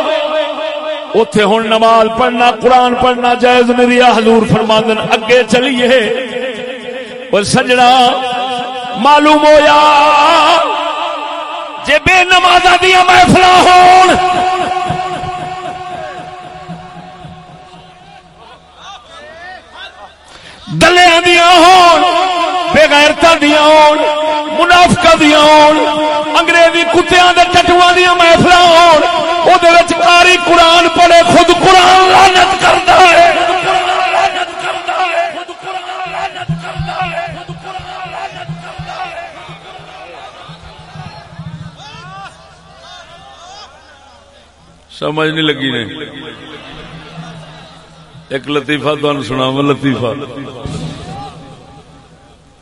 اتے ہوں نماز پڑھنا، قرآن پڑھنا جائز نہیں رہا حضور فرماندن، اگے چلیے۔ اور سجنا، معلوم ہویا جے بے نمازا دیا محفل ہون۔ دلیا دیا ہون۔ بےغیرتا دیا ہون منافقہ دیا ہون، انگریزی کتیاں دے ٹٹواں دیا محفل ہون او دے وچ قاری قرآن پڑھے، خود قرآن لعنت کردا ہے۔ سمجھ نہیں لگی نے۔ ایک لطیفہ تمہیں سناوا لطیفہ۔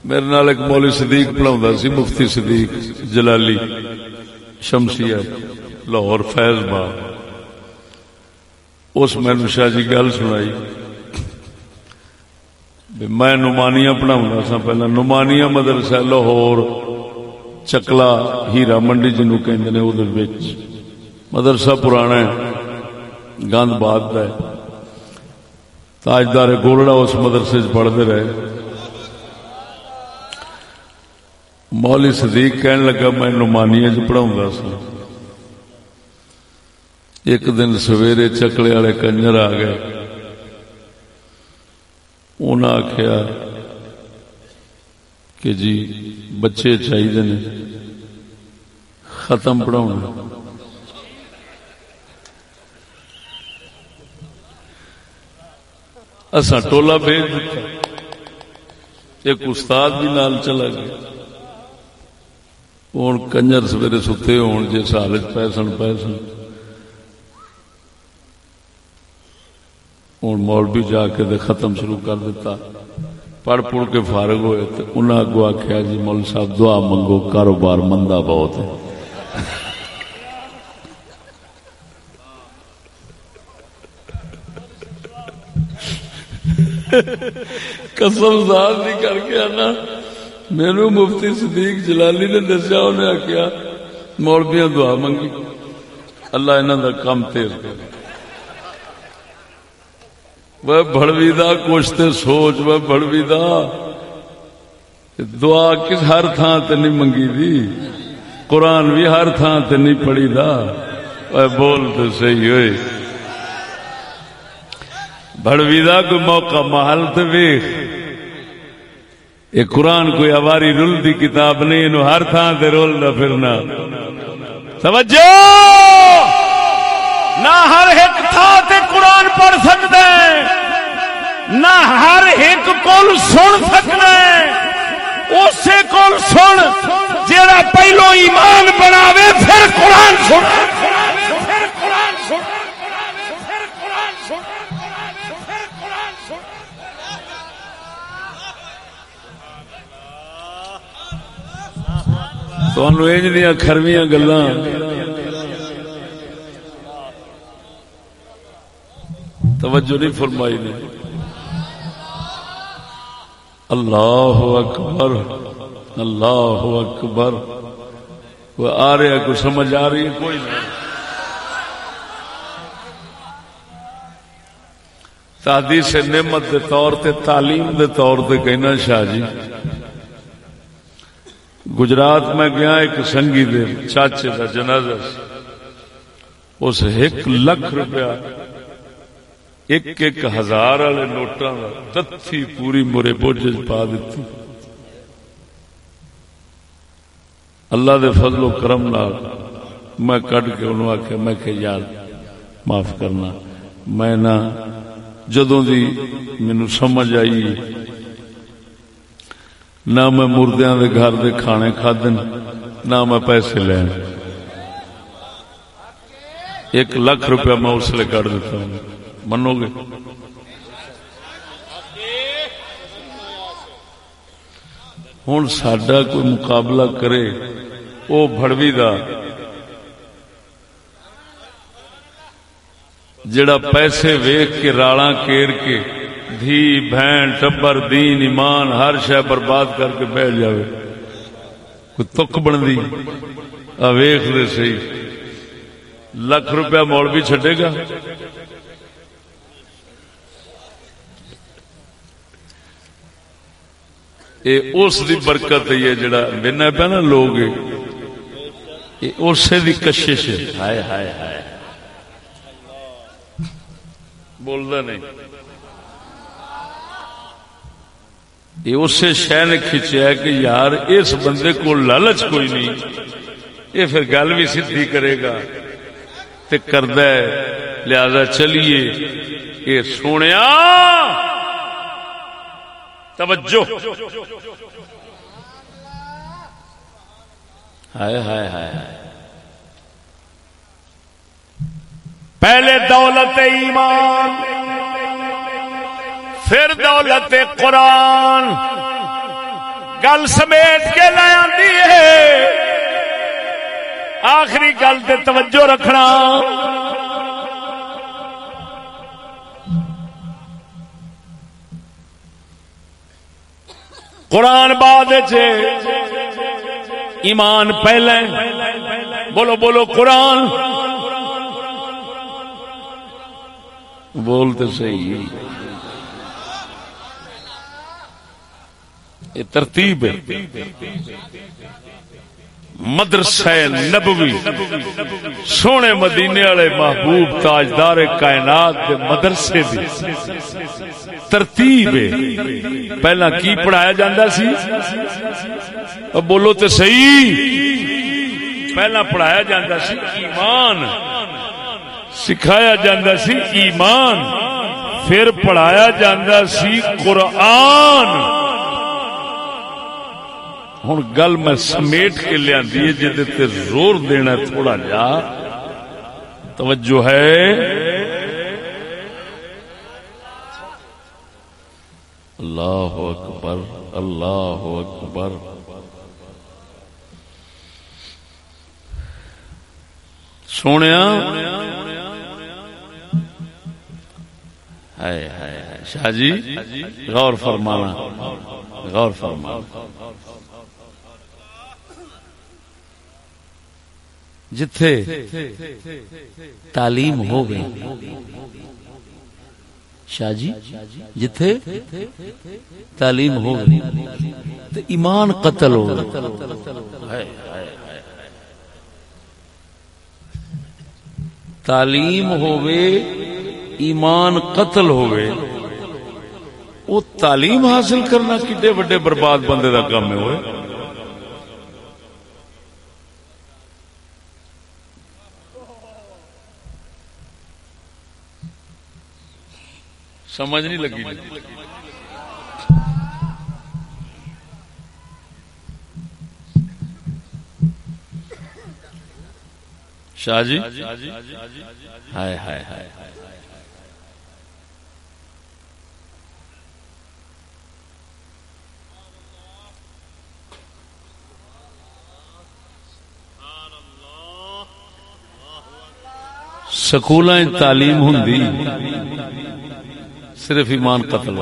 میرے نال ایک مولوی صدیق پڑھاوندا سی، مفتی صدیق جلالی شمسیہ لاہور فیض باغ۔ اس میں شاہ جی گل سنائی۔ میں نمانیاں پڑھاؤں سا پہلا نمانیاں مدرسہ لاہور، چکلا ہیرا منڈی جنو کہ مدرسہ پرانا ہے گند باد ہے۔ تاجدار گولڑا اس مدرسے چ پڑھتے رہے۔ مولی صدیق کہن لگا میں نمانیاں چ پڑھاؤں گا سا ایک دن سویرے چکلے والے کنجر آ گئے انہاں آخیا کہ جی بچے چاہیے نے ختم پڑھاؤنا اسا ٹولا بھیج دیتا ایک استاد بھی نال چلا گیا ہوں کنجر سویرے ستے ہون جس حالت پی سن پی سن ہوں مولوی جا کے دے ختم شروع کر دیتا پڑھ پڑھ کے فارغ ہوئے تو انہیں اگو آخیا جی مول صاحب دعا منگو کاروبار مندا بہت ہے قسم ذات نہیں کر کے آنا میرے مفتی صدیق جلالی نے دسیا، انہیں آخیا مولبیاں دعا منگی۔ اللہ انہوں کا کام تیز کرے۔ وہ بڑوی دا کچھ تے سوچ وہ بڑوی دا دعا کس ہر تھان تے نہیں منگی دی۔ قرآن بھی ہر تھان تے نہیں پڑھی دا۔ وہ بول تو صحیح ہوئے۔ بڑوی دا کوئی موقع، محل تے ویخ یہ قرآن کوئی اواری رول دی کتاب نہیں، انہوں ہر تھان تے رول دا پھرنا۔ توجہ! نہ ہر ایک تھان تے قرآن پڑھ سکتا ہے نہ ہر ایک کول سن سکنا ہے اسے کول سن، جیڑا پہلو ایمان بناوے، پھر قرآن سن۔ تج دیا خرویاں گلا توجہ نہیں فرمائی نے اللہ اکبر اللہ اکبر وہ آ رہا کوئی سمجھ آ رہی ہے کوئی نہیں تحدیث نعمت دے طور تے تعلیم دے طور تے کہنا شاہ جی گجرات میں گیا ایک سنگی دے چاچے دا جنازہ اس ایک لکھ روپیہ، ایک ایک ہزار والے نوٹاں تتھی پوری مرے بوجھ پا دیتی اللہ دے فضل و کرم نال میں کڈ کے انہوں آخیا میں کہ یار، معاف کرنا۔ میں نہ جدوں دی مینو سمجھ آئی نہ میں مردیاں دے گھر دے کھانے کھادن، نہ میں پیسے لین۔ ایک لاکھ روپیہ میں اس لیے کٹ دیتا ہوں۔ منو گے؟ ہوں سڈا کوئی مقابلہ کرے وہ بڑوی دا۔ جڑا پیسے ویخ کے راڑا کیر کے دھی بہن ٹبر، دین، ایمان، ہر شہ برباد کر کے بیٹھ جاوے۔ کوئی تک بنتی آ، ویخ دے سی لکھ روپیہ مول بھی چڈے گا؟ اے اس دی برکت ہے جڑا بنا پہ نا لوگ اسے دی کشش ہے۔ ہائے ہائے ہائے۔ بولتا نہیں۔ یہ اسے شہ نے کھچیا کہ یار اس بندے کو لالچ کوئی نہیں۔ یہ پھر گل بھی سدھی کرے گا تے کرد لہذا چلیے، یہ سونے توجہ۔ ہائے ہائے ہائے ہائے۔ پہلے دولت ایمان، پھر دولت قرآن۔ گل سمیت کے لے آتی ہے۔ آخری گل تے توجہ رکھنا۔ قرآن بعد ایمان پہلے۔ بولو بولو، قرآن۔ بولتے صحیح۔ یہ ترتیب ہے۔ مدرسہ نبوی، سونے مدینے والے محبوب تاجدار کائنات کے مدرسے دی۔ ترتیب ہے۔ پہلا کی پڑھایا جاندہ سی؟ اب بولو تو صحیح۔ پہلا پڑھایا جاندہ سی ایمان۔ سکھایا جاندہ سی ایمان۔ پھر پڑھایا جاندہ سی قرآن۔ ہوں گل میں سمیٹ کے لیا جی زور دینا تھوڑا جا۔ توجہ ہے۔ اللہ اکبر اللہ اکبر۔ سونے شاہ جی غور فرمانا۔ غور فرمانا۔ جتھے تعلیم ہو گئی۔ شاہ جی جتھے تعلیم ہو گئی۔ تو ایمان قتل ہو تعلیم ہوئے ایمان قتل ہوئے وہ تعلیم حاصل کرنا کڈے وڈے برباد بندے دا کام ہے، ہوئے۔ سمجھ نہیں لگی شاہ جی؟ ہائے ہائے ہائے۔ سکول تعلیم ہوں صرف ایمان قتل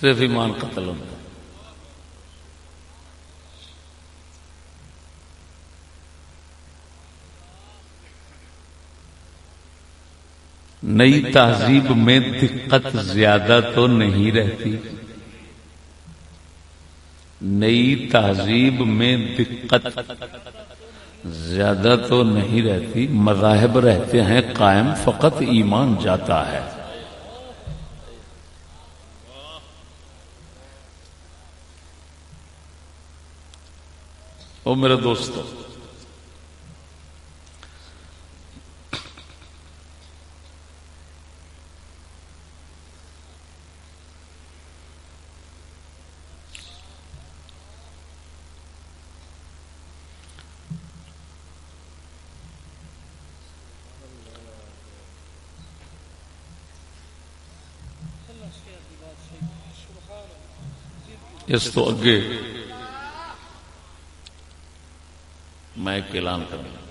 صرف ایمان قتل ہوں نئی تہذیب میں دقت زیادہ تو نہیں رہتی۔ نئی تہذیب میں دقت زیادہ تو نہیں رہتی، مذاہب رہتے ہیں، قائم فقط ایمان جاتا ہے۔ او میرے دوستو اس تو اگے میں ایک اعلان کروں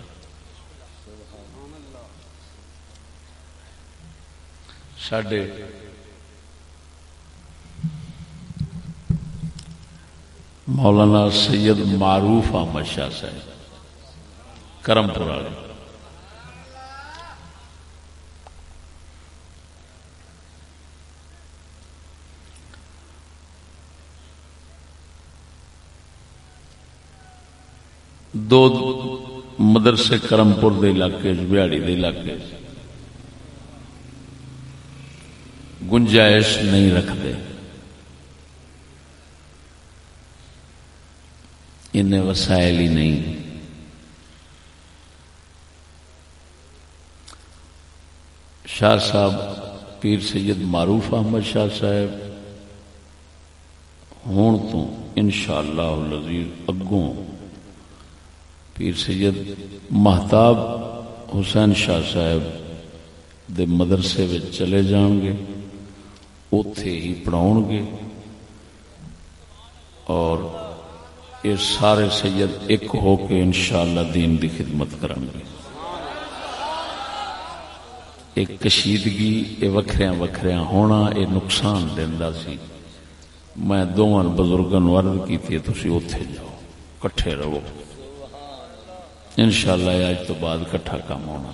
سڈے مولانا سید معروف احمد شاہ صاحب، کرم پور والے دو مدرسے کرمپور دے علاقے بہاڑی دے علاقے گنجائش نہیں رکھتے۔ ان وسائل ہی نہیں۔ شاہ صاحب، پیر سید معروف احمد شاہ صاحب، ہون تو انشاءاللہ العزیز اگوں پیر سید محتاب حسین شاہ صاحب دے مدرسے وچ چلے جان گے اتے ہی پڑھاؤ گے۔ اور یہ سارے سید ایک ہو کے انشاءاللہ دین دی خدمت کریں گے۔ ایک کشیدگی، یہ وکھریاں وکھریاں ہونا، یہ نقصان دینا سی۔ میں دونوں بزرگوں عرض کی تھی تھی اتے جاؤ، کٹھے رہو۔ انشاءاللہ آج تو بعد کٹھا کام ہونا۔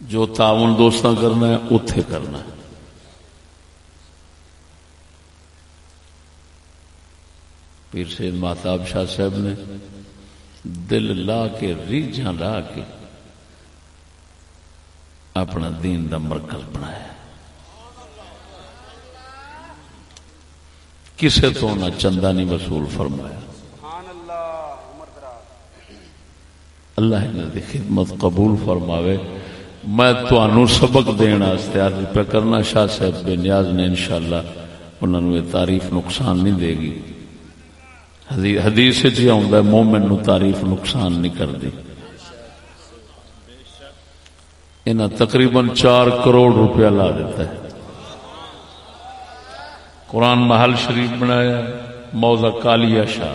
جو تعاون دوستاں کرنا ہے اتے کرنا ہے۔ پیر سے ماتاب شاہ صاحب نے دل لا کے ریجاں لا کے اپنا دین دا مرکز بنایا۔ کسے تو نہ چندہ نہیں وصول فرمایا۔ اللہ دی خدمت قبول فرماوے۔ میں تو سبق دینا عرض پہ کرنا، شاہ صاحب بے نیاز نے انشاءاللہ انہوں نے تعریف نقصان نہیں دے گی۔ حدیث جی آؤں مومن نو تعریف نقصان نہیں کر دی انہیں تقریباً چار کروڑ روپیہ لا دیتا ہے۔ قرآن محل شریف بنایا موزا کالیا شاہ۔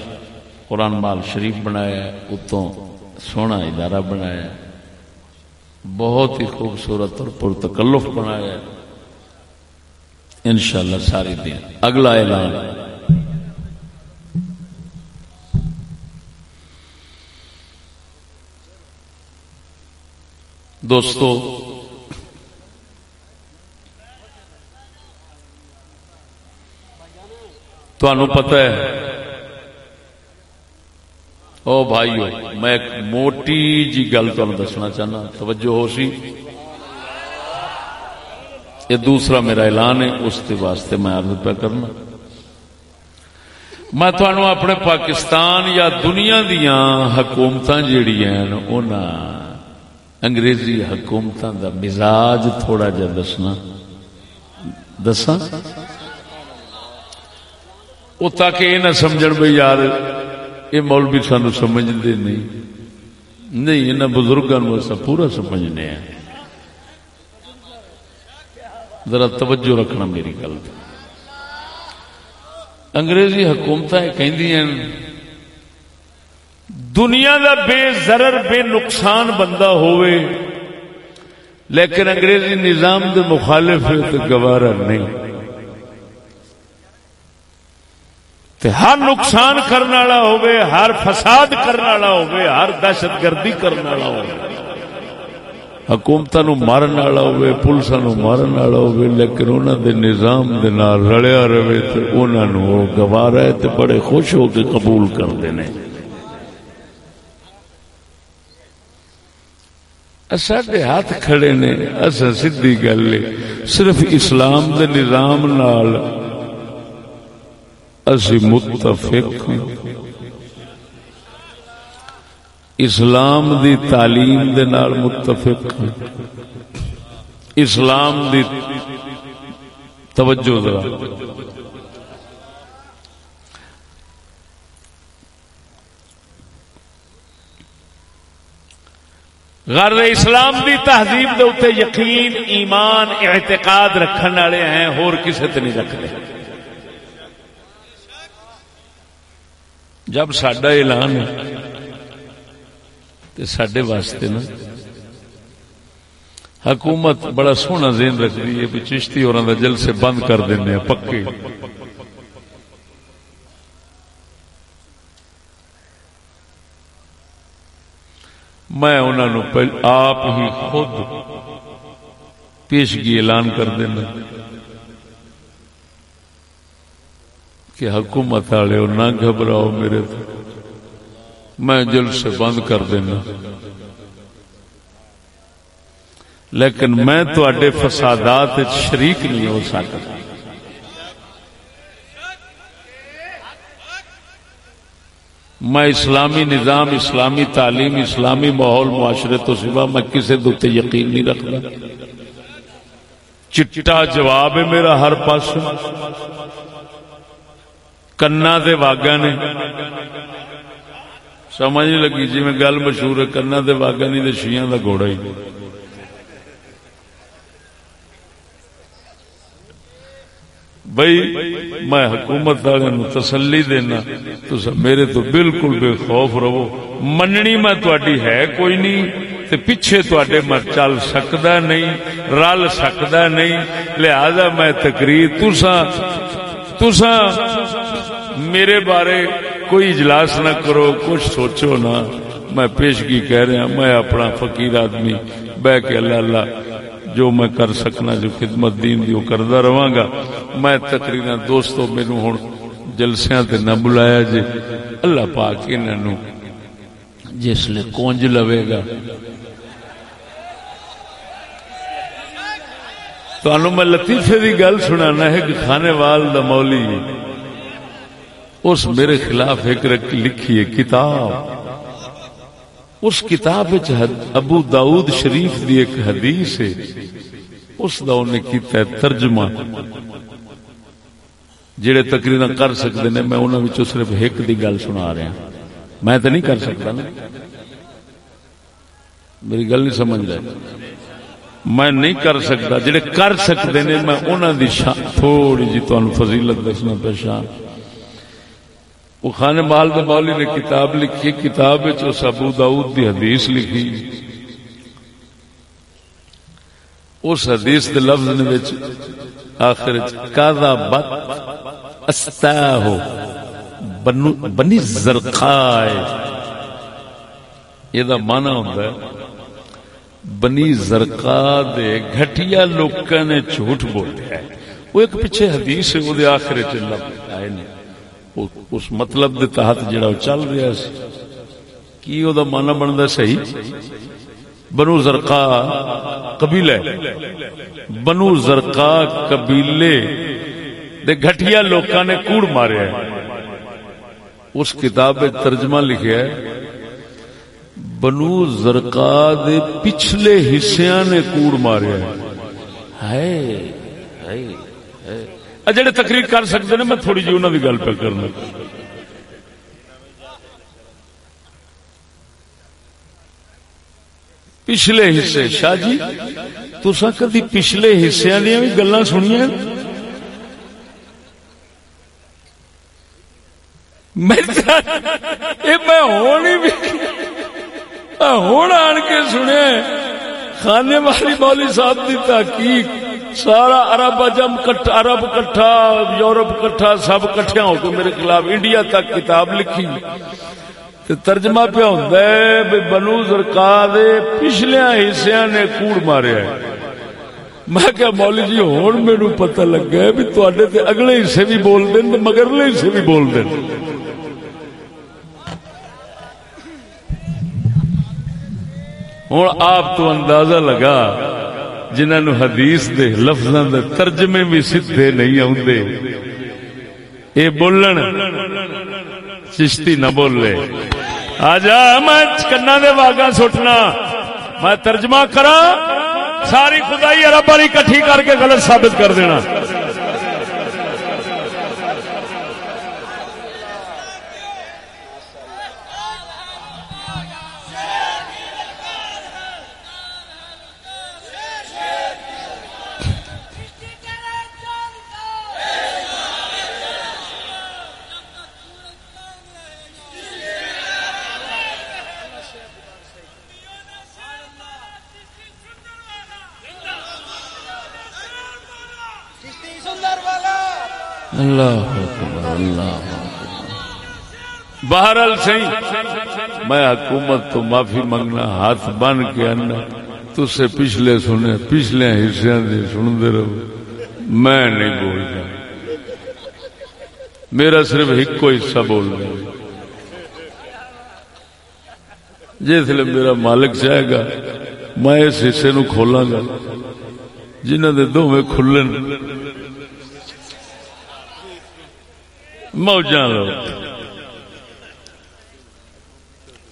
قرآن محل شریف بنایا اتوں سونا ادارہ بنایا بہت ہی خوبصورت اور پرتکلف بنایا انشاءاللہ ساری دن۔ اگلا اعلان۔ دوستو تو پتہ ہے۔ او بھائیو، میں ایک موٹی جی گل تمہیں دسنا چاہنا، توجہ ہو سی؟ یہ دوسرا میرا اعلان ہے، اس کے واسطے میں عرض پہ کرنا۔ میں تھانوں اپنے پاکستان یا دنیا دیا حکومت جیڑی ہیں انگریزی حکومت دا مزاج تھوڑا جا دسنا۔ دسا وہ تاکہ یہ نہ سمجھ بھائی یار یہ مولوی سانو سمجھتے نہیں نہیں ان بزرگوں پورا سمجھنے ہیں ذرا توجہ رکھنا میری گل انگریزی حکومت دنیا دا بے ضرر بے نقصان بندہ ہوئے لیکن انگریزی نظام دے مخالف گوارا نہیں تے ہر نقصان کرنے والا ہوئے ہر فساد کرنے والا ہوئے ہر دہشت گردی کرنے والا ہوئے حکومت نو مارن والا ہوئے پولیس نو مارن والا ہوئے لیکن انہوں دے نظام دے نال رلیا رہے تے انہوں نے وہ گوارا ہے تے بڑے خوش ہو کے قبول کرتے ہیں سڈے ہاتھ کھڑے نے اصا سیدھی گل صرف اسلام دے نظام نال اسی متفق ہاں۔ اسلام دی تعلیم دے نال متفق ہاں۔ اسلام دی توجہ ذرا غرض اسلام دی تہذیب دے اتنے یقین، ایمان، اعتقاد رکھنے والے ہیں، ہور کسے تے نہیں رکھتے جب سڈا اعلان ہے تو سڈے واسطے نا، حکومت بڑا سونا ذہن رکھتی ہے بھی چشتی اور جل سے بند کر دینا پکے۔ میں انہوں آپ ہی خود پیشگی اعلان کر دینا۔ کہ حکومت والے نہ گھبراؤ میرے میں جل سے بند کر دینا۔ لیکن میں تے فسادات شریک نہیں ہو سکتا میں اسلامی نظام، اسلامی تعلیم، اسلامی ماحول معاشرے تو سوا میں کسی دے یقین نہیں رکھتا۔ چٹا جواب ہے میرا ہر پاس کنا دے واگا نے سمجھ نہیں لگی جی میں گل مشہور ہے کنا دے واگا نہیں تو شیاں دا گھوڑا ہی بھائی میں حکومت والے تسلی دینا تو میرے تو بالکل بے خوف رہو مننی میں تھی ہے کوئی نہیں تے پیچھے تے میں چل سکتا نہیں رل سکتا نہیں لہذا میں تقریر تسا تسا میرے بارے کوئی اجلاس نہ کرو، کچھ سوچو نہ میں پیشگی کہہ رہا میں اپنا فقیر آدمی بہ کے اللہ اللہ جو میں کر سکنا، جو خدمت دین دی، وہ کردا رہا گا۔ میں تقریر دوستو مینو ہوں جلسیاں تے نہ بلایا جی اللہ پاک انہوں جس لیے کونج لوے گا۔ تو میں لطیفے دی گل سنانا ہے کہ کھانے وال دا مولی اس میرے خلاف ایک لکھی ہے کتاب۔ اس کتاب ابو داؤد شریف دی ایک حدیث ہے۔ اس دا انہیں کیتا ہے ترجمہ۔ جڑے تقریر کر سکتے ہیں میں انہوں نے صرف ایک دی گل سنا رہا ہاں۔ میں تو نہیں کر سکتا نا۔ میری گل نہیں سمجھ رہے میں نہیں کر سکتا جڑے کر سکتے ہیں میں انہوں دی تھوڑی جی تمہیں فضیلت دسنا پہچان وہ خان مال مولی نے کتاب لکھی کتاب ابو داؤد دی حدیث لکھی۔ اس حدیث دے لفظ نے آخر کادا بت استاہو بنی زرقائے۔ یہ مانا ہوتا ہے، بنی زرقا دے گھٹیا لوکاں نے جھوٹ بولیا ہے۔ وہ ایک پیچھے حدیث ہے، وہ آخر چ لفظ آئے نہیں اس مطلب دے تحت جڑا چل رہا سی کی او دا مانا بنتا صحیح؟ بنو زرقا قبیلے بنو زرقا قبیلے دے گھٹیا لوکاں نے کوڑ ماریا ہے۔ اس کتاب ترجمہ لکھیا ہے۔ بنو زرقا دے پچھلے حصیاں نے کوڑ ماریا ہے۔ ہائے ہائے۔ جڑے تقریر کر سکتے ہیں، میں تھوڑی جی انہوں کی گل پہ کرنا۔ پچھلے حصے، شاہ جی تسا کدی پچھلے حصے دیا بھی گلا سنیا میں ہوں آن کے سنے خانے والی مولی صاحب کی تحقیق۔ سارا عرب اجم کٹھا عرب کٹھا، یورپ کٹھا، سب کٹھیا ہو کے میرے خلاف انڈیا تک کتاب لکھی۔ تے ترجمہ پہ ہوندا ہے بھی بنو زرقا دے پچھلیاں حصیاں نے کوڑ ماریا ہے۔ میں کیا مولی جی ہوں میرے پتہ لگ گیا بھی تے تے اگلے حصے بھی بول دیں تے مگرلے حصے بھی بول دیں ہوں آپ تو اندازہ لگا جنہوں نے حدیث دے لفظوں دے ترجمے بھی سیدھے نہیں آتے اے بولن، چشتی نہ بولے۔ آ جا میں کنا دے واگا سٹنا۔ میں ترجمہ کرا ساری خدائی عرب والی کٹھی کر کے غلط ثابت کر دینا۔ بہرحال صحیح میں حکومت تو معافی منگنا، ہاتھ بن کے آنا۔ تسے پچھلے سنے، پچھلے حصے دے سنتے رہو۔ میں نہیں بولنا میرا صرف ایک حصہ بولنا جس لیے میرا مالک چاہے گا، میں اس حصے نو کھولاں گا۔ جنہ دے دونوں کھلن۔ موجاں لو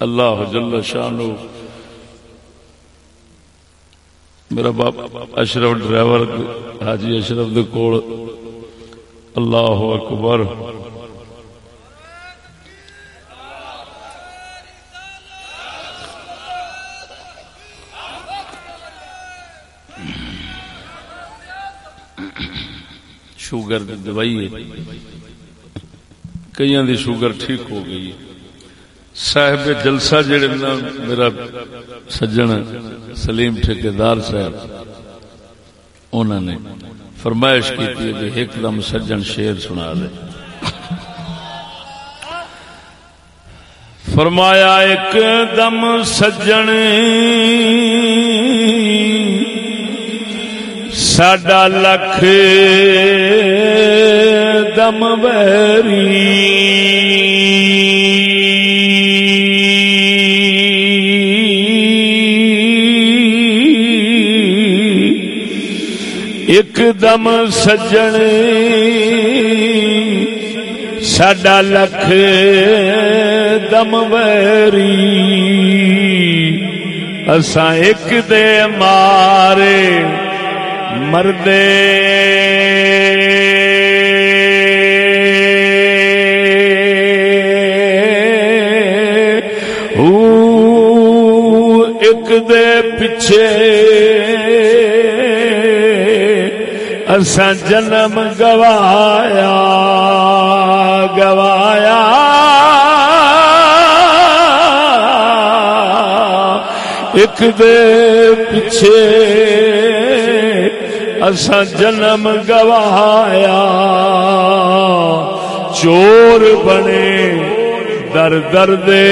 اللہ جل شانو میرا باپ اشرف ڈرائیور حاجی اشرف دے کول. اللہ اکبر. شوگر دوائی ہے. کئی شوگر ٹھیک ہو گئی ہے. صاحب جلسہ جڑے نا میرا سجن سلیم ٹھیکیدار صاحب انہوں نے فرمائش کی کہ ایک دم سجن شیر سنا دے۔ فرمایا ایک دم سجن ساڈا لکھ دم ویری۔ دم سجن ساڈا لکھ دم ویری اساں ایک دے مارے مردے ایک دے اساں جنم گوایا گوایا۔ ایک دے پچھے اساں جنم گوایا۔ چور بنے در در دے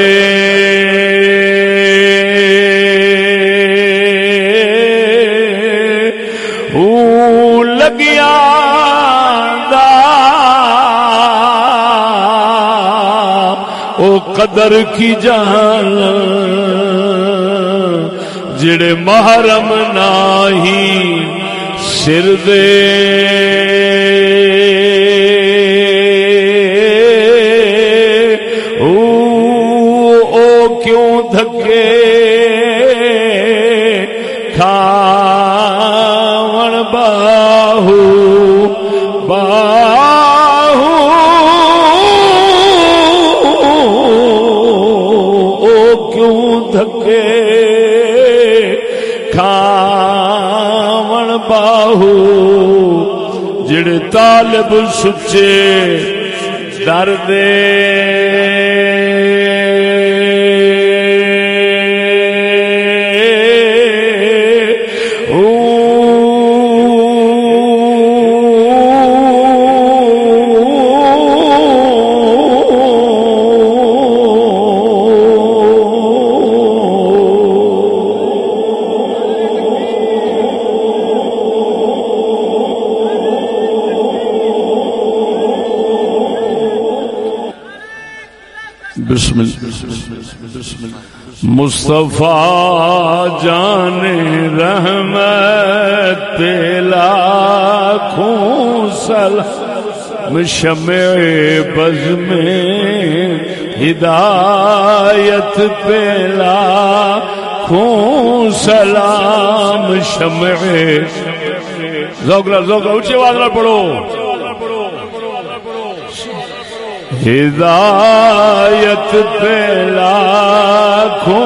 او لگیا او قدر کی جان جڑے محرم نہ ہی سر دے طالب سچے درد بسم مصطفیٰ جان رحمت پیلا خوں سلام شمع بز میں ہدایت پیلا خوں سلام شمع. ذوق ذوق اونچی آواز نہ پڑھو. ہدایت پہ لاکھوں